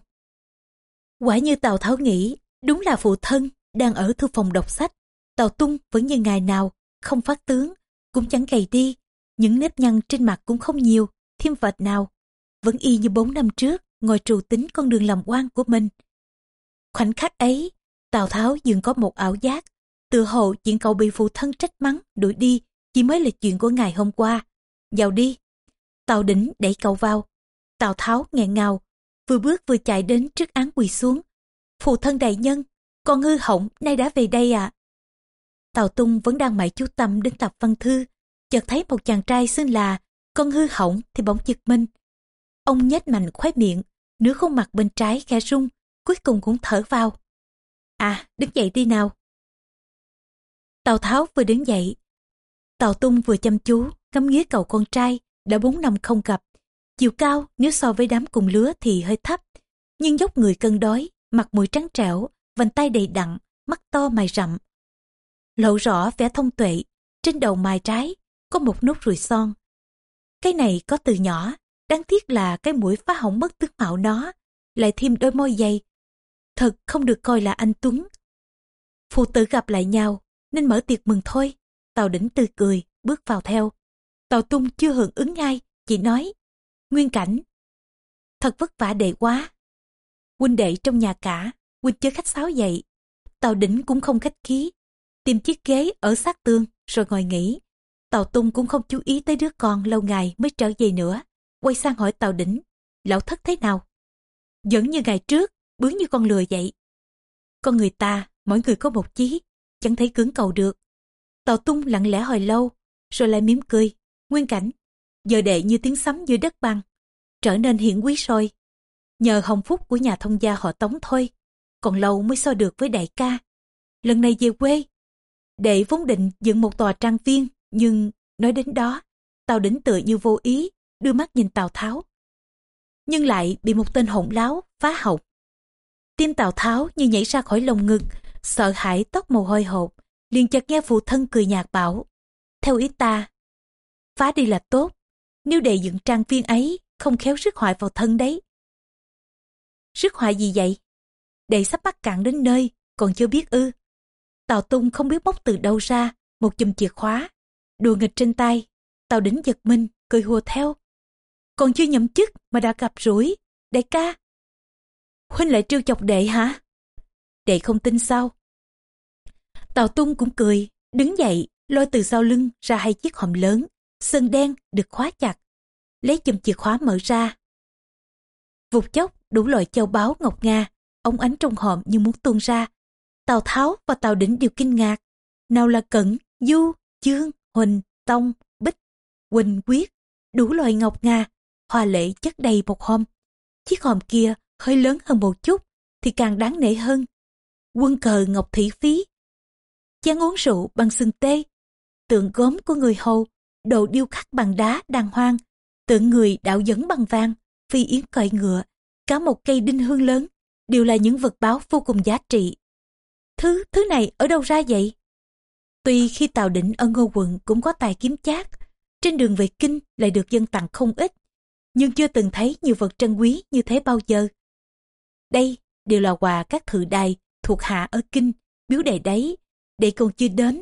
Quả như Tào Tháo nghĩ, đúng là phụ thân đang ở thư phòng đọc sách. Tào Tung vẫn như ngày nào, không phát tướng, cũng chẳng gầy đi. Những nếp nhăn trên mặt cũng không nhiều, thêm vệt nào. Vẫn y như bốn năm trước, ngồi trù tính con đường làm quan của mình. Khoảnh khắc ấy, Tào Tháo dường có một ảo giác. Tự hồ chuyện cậu bị phụ thân trách mắng, đuổi đi, chỉ mới là chuyện của ngày hôm qua. Vào đi. Tào đỉnh đẩy cậu vào. Tào Tháo nghẹn ngào, vừa bước vừa chạy đến trước án quỳ xuống. Phụ thân đại nhân, con hư hỏng nay đã về đây ạ. À? Tào Tung vẫn đang mải chú tâm đến tập văn thư, chợt thấy một chàng trai xưng là con hư hỏng thì bỗng giật mình. Ông nhếch mạnh khóe miệng, nửa khuôn mặt bên trái khẽ rung, cuối cùng cũng thở vào. À, đứng dậy đi nào. Tào Tháo vừa đứng dậy. Tào Tung vừa chăm chú, ngắm nghía cậu con trai, đã bốn năm không gặp. Chiều cao nếu so với đám cùng lứa thì hơi thấp, nhưng dốc người cân đói, mặt mũi trắng trẻo, vành tay đầy đặn, mắt to mày rậm. Lộ rõ vẻ thông tuệ, trên đầu mài trái, có một nốt ruồi son. Cái này có từ nhỏ, đáng tiếc là cái mũi phá hỏng mất tướng mạo nó, lại thêm đôi môi dày. Thật không được coi là anh Tuấn. Phụ tử gặp lại nhau, nên mở tiệc mừng thôi. Tàu đỉnh tươi cười, bước vào theo. Tàu tung chưa hưởng ứng ngay, chỉ nói, nguyên cảnh. Thật vất vả đệ quá. Huynh đệ trong nhà cả, huynh chớ khách sáo dậy. Tàu đỉnh cũng không khách khí, tìm chiếc ghế ở sát tường rồi ngồi nghỉ. Tàu tung cũng không chú ý tới đứa con lâu ngày mới trở về nữa. Quay sang hỏi tàu đỉnh, lão thất thế nào? Vẫn như ngày trước, bướng như con lừa vậy. Con người ta, mỗi người có một chí, chẳng thấy cứng cầu được. Tàu tung lặng lẽ hồi lâu, rồi lại mỉm cười. Nguyên cảnh, giờ đệ như tiếng sấm dưới đất băng, trở nên hiển quý rồi. Nhờ hồng phúc của nhà thông gia họ tống thôi, còn lâu mới so được với đại ca. Lần này về quê, đệ vốn định dựng một tòa trang viên, nhưng nói đến đó, Tào Đỉnh tựa như vô ý, đưa mắt nhìn Tào Tháo. Nhưng lại bị một tên hỗn láo, phá hộc. Tim Tào Tháo như nhảy ra khỏi lồng ngực, sợ hãi tóc mồ hôi hột, liền chợt nghe phụ thân cười nhạt bảo. Theo ý ta, phá đi là tốt, nếu đệ dựng trang viên ấy, không khéo rước hoại vào thân đấy. Rước hoại gì vậy? Đệ sắp bắt cạn đến nơi, còn chưa biết ư. Tào Tung không biết bóc từ đâu ra, một chùm chìa khóa, đùa nghịch trên tay. Tào đỉnh giật mình, cười hùa theo. Còn chưa nhậm chức mà đã gặp rủi, đại ca. Huynh lại trêu chọc đệ hả? Đệ không tin sao? Tào Tung cũng cười, đứng dậy, lôi từ sau lưng ra hai chiếc hòm lớn, sơn đen được khóa chặt. Lấy chùm chìa khóa mở ra. Vụt chốc, đủ loại châu báu ngọc nga, ống ánh trong hòm như muốn tuôn ra. Tào Tháo và Tào Đỉnh đều kinh ngạc. Nào là Cẩn, Du, Dương, Huỳnh, Tông, Bích, huỳnh Quyết, đủ loại ngọc nga, hòa lệ chất đầy một hòm. Chiếc hòm kia hơi lớn hơn một chút thì càng đáng nể hơn. Quân cờ ngọc thủy phí, chén uống rượu bằng sừng tê, tượng gốm của người hầu, đồ điêu khắc bằng đá đàng hoang, tượng người đạo dẫn bằng vàng, phi yến cõi ngựa, cả một cây đinh hương lớn, đều là những vật báo vô cùng giá trị. Thứ, thứ này ở đâu ra vậy? Tuy khi Tào Định ở Ngô Quận cũng có tài kiếm chát, trên đường về Kinh lại được dân tặng không ít, nhưng chưa từng thấy nhiều vật trân quý như thế bao giờ. Đây đều là quà các thự đài thuộc hạ ở Kinh, biếu đệ đấy, đệ còn chưa đến,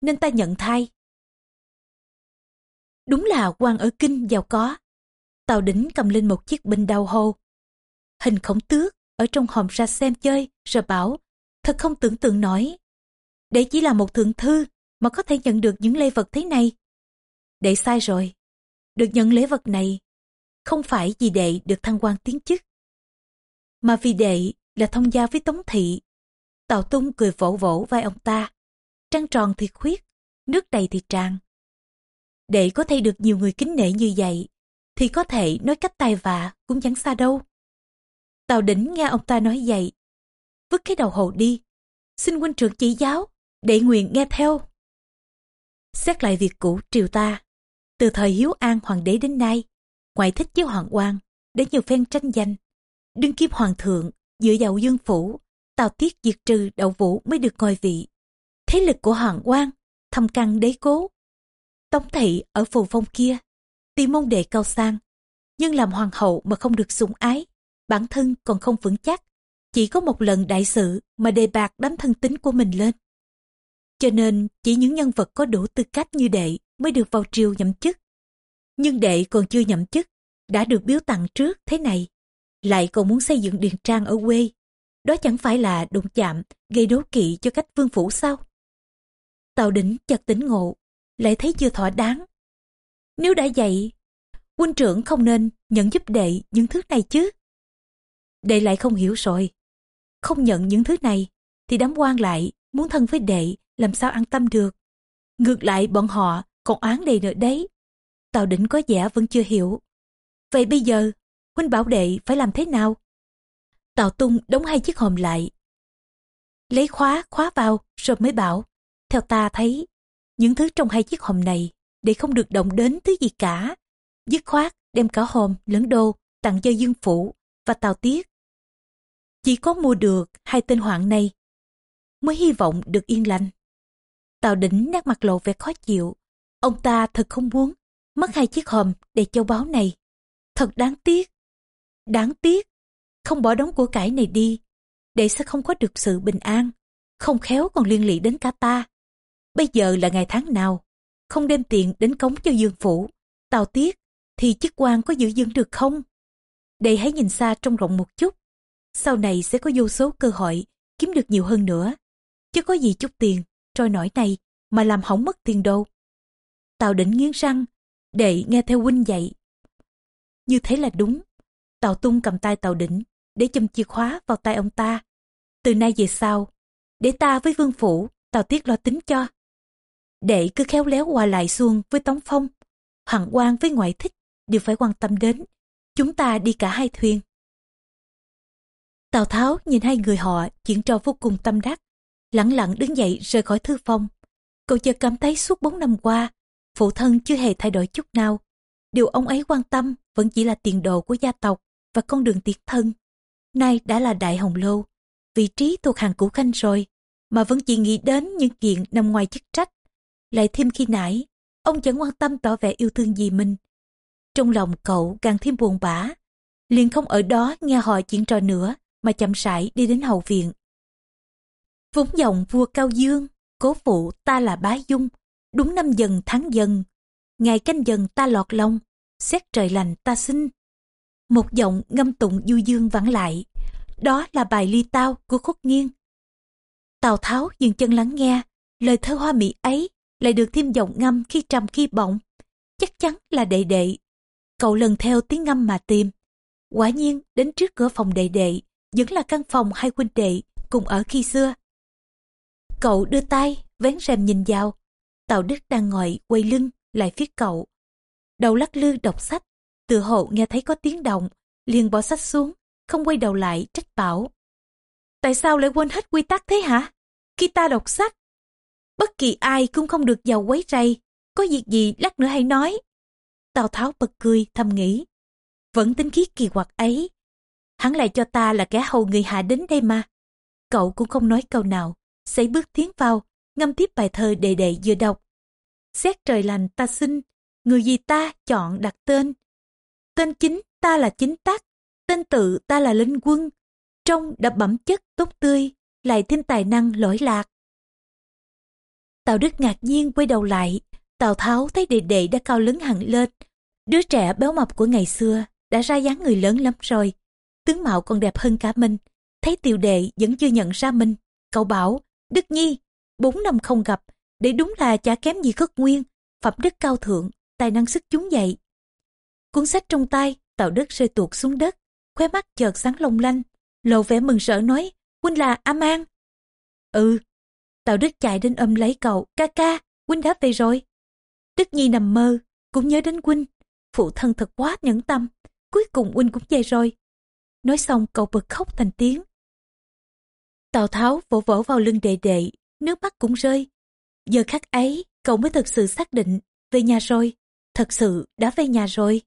nên ta nhận thay. Đúng là quan ở Kinh giàu có. Tào Đỉnh cầm lên một chiếc bình đào hô. Hình khổng tước ở trong hòm ra xem chơi, rồi bảo, thật không tưởng tượng nổi. để chỉ là một thượng thư mà có thể nhận được những lễ vật thế này. Đệ sai rồi. Được nhận lễ vật này không phải vì đệ được thăng quan tiến chức, mà vì đệ là thông gia với Tống Thị. Tào Tung cười vỗ vỗ vai ông ta. Trăng tròn thì khuyết, nước đầy thì tràn. đệ có thể được nhiều người kính nể như vậy, thì có thể nói cách tài vạ cũng chẳng xa đâu. Tào Đỉnh nghe ông ta nói vậy, vứt cái đầu hồ đi, xin huynh trưởng chỉ giáo, để nguyện nghe theo. Xét lại việc cũ triều ta, từ thời Hiếu An hoàng đế đến nay, ngoại thích với hoàng quan, để nhiều phen tranh giành. Đương kim hoàng thượng, dựa vào dương phủ, tào tiết diệt trừ đậu vũ mới được ngồi vị. Thế lực của hoàng quan, thâm căn đế cố. Tống thị ở phù phong kia, tuy môn đệ cao sang, nhưng làm hoàng hậu mà không được sủng ái, bản thân còn không vững chắc. Chỉ có một lần đại sự mà đề bạc đám thân tính của mình lên. Cho nên chỉ những nhân vật có đủ tư cách như đệ mới được vào triều nhậm chức. Nhưng đệ còn chưa nhậm chức, đã được biếu tặng trước thế này. Lại còn muốn xây dựng điền trang ở quê. Đó chẳng phải là đụng chạm, gây đố kỵ cho cách vương phủ sao? Tào đỉnh chợt tỉnh ngộ, lại thấy chưa thỏa đáng. Nếu đã vậy, huynh trưởng không nên nhận giúp đệ những thứ này chứ. Đệ lại không hiểu rồi. Không nhận những thứ này, thì đám quan lại muốn thân với đệ làm sao an tâm được. Ngược lại bọn họ còn oán đệ nữa đấy. Tào đỉnh có vẻ vẫn chưa hiểu. Vậy bây giờ, huynh bảo đệ phải làm thế nào? Tào tung đóng hai chiếc hòm lại. Lấy khóa, khóa vào, rồi mới bảo. Theo ta thấy, những thứ trong hai chiếc hòm này để không được động đến thứ gì cả. Dứt khoát đem cả hòm lẫn đô tặng cho Dương Phủ và Tào Tiết. Chỉ có mua được hai tên hoạn này mới hy vọng được yên lành. Tào đỉnh nét mặt lộ vẻ khó chịu. Ông ta thật không muốn mất hai chiếc hòm để châu báu này. Thật đáng tiếc. Đáng tiếc. Không bỏ đống của cải này đi. Để sẽ không có được sự bình an. Không khéo còn liên lụy đến cả ta. Bây giờ là ngày tháng nào? Không đem tiền đến cống cho dương phủ. Tào tiết. Thì chức quan có giữ dưỡng được không? Đây hãy nhìn xa trong rộng một chút. Sau này sẽ có vô số cơ hội kiếm được nhiều hơn nữa. Chứ có gì chút tiền trôi nổi này mà làm hỏng mất tiền đâu. Tào định nghiến răng, đệ nghe theo huynh dạy. Như thế là đúng. Tào tung cầm tay Tào đỉnh để châm chìa khóa vào tay ông ta. Từ nay về sau, để ta với vương phủ, Tào tiết lo tính cho. Đệ cứ khéo léo qua lại xuông với Tống Phong. Hoàng quan với ngoại thích đều phải quan tâm đến. Chúng ta đi cả hai thuyền. Tào Tháo nhìn hai người họ chuyện trò vô cùng tâm đắc lẳng lặng đứng dậy rời khỏi thư phòng. Cậu chợt cảm thấy suốt bốn năm qua, phụ thân chưa hề thay đổi chút nào. Điều ông ấy quan tâm vẫn chỉ là tiền đồ của gia tộc và con đường tiến thân. Nay đã là đại hồng lâu, vị trí thuộc hàng cũ khanh rồi, mà vẫn chỉ nghĩ đến những chuyện nằm ngoài chức trách. Lại thêm khi nãy, ông chẳng quan tâm tỏ vẻ yêu thương gì mình. Trong lòng cậu càng thêm buồn bã, liền không ở đó nghe họ chuyện trò nữa mà chậm rãi đi đến hậu viện. Vốn dòng vua Cao Dương, cố phụ ta là bá dung, đúng năm dần tháng dần. Ngày canh dần ta lọt lòng, xét trời lành ta sinh. Một giọng ngâm tụng du dương vẳng lại, đó là bài ly tao của khúc nghiêng. Tào Tháo dừng chân lắng nghe, lời thơ hoa mỹ ấy lại được thêm giọng ngâm khi trầm khi bỗng. Chắc chắn là đệ đệ. Cậu lần theo tiếng ngâm mà tìm. Quả nhiên đến trước cửa phòng đệ đệ, vẫn là căn phòng hai huynh đệ cùng ở khi xưa. Cậu đưa tay, vén rèm nhìn vào. Tào Đức đang ngồi quay lưng lại phía cậu. Đầu lắc lư đọc sách, tự hộ nghe thấy có tiếng động, liền bỏ sách xuống, không quay đầu lại trách bảo. Tại sao lại quên hết quy tắc thế hả? Khi ta đọc sách, bất kỳ ai cũng không được vào quấy rầy, có việc gì lát nữa hãy nói. Tào Tháo bật cười thầm nghĩ, vẫn tính khí kỳ quặc ấy. Hắn lại cho ta là kẻ hầu người hạ đến đây mà. Cậu cũng không nói câu nào, xảy bước tiến vào, ngâm tiếp bài thơ đề đệ vừa đọc. Xét trời lành ta xin, người gì ta chọn đặt tên. Tên chính ta là chính tác, tên tự ta là linh quân. Trong đập bẩm chất tốt tươi, lại thêm tài năng lỗi lạc. Tào Đức ngạc nhiên quay đầu lại, Tào Tháo thấy đệ đệ đã cao lớn hẳn lên. Đứa trẻ béo mập của ngày xưa đã ra dáng người lớn lắm rồi. Tướng mạo còn đẹp hơn cả mình. Thấy tiểu đệ vẫn chưa nhận ra mình. Cậu bảo Đức Nhi, bốn năm không gặp, để đúng là chả kém gì khất nguyên, phẩm đức cao thượng, tài năng sức chúng dậy. Cuốn sách trong tay, Tào Đức rơi tuột xuống đất, khóe mắt chợt sáng long lanh, lộ vẻ mừng rỡ nói, huynh là A man, Ừ, Tào Đức chạy đến ôm lấy cậu, ca ca, huynh đã về rồi. Đức Nhi nằm mơ, cũng nhớ đến huynh, phụ thân thật quá nhẫn tâm, cuối cùng huynh cũng về rồi. Nói xong cậu bật khóc thành tiếng. Tào Tháo vỗ vỗ vào lưng đệ đệ, nước mắt cũng rơi. Giờ khắc ấy, cậu mới thực sự xác định, về nhà rồi, thật sự đã về nhà rồi.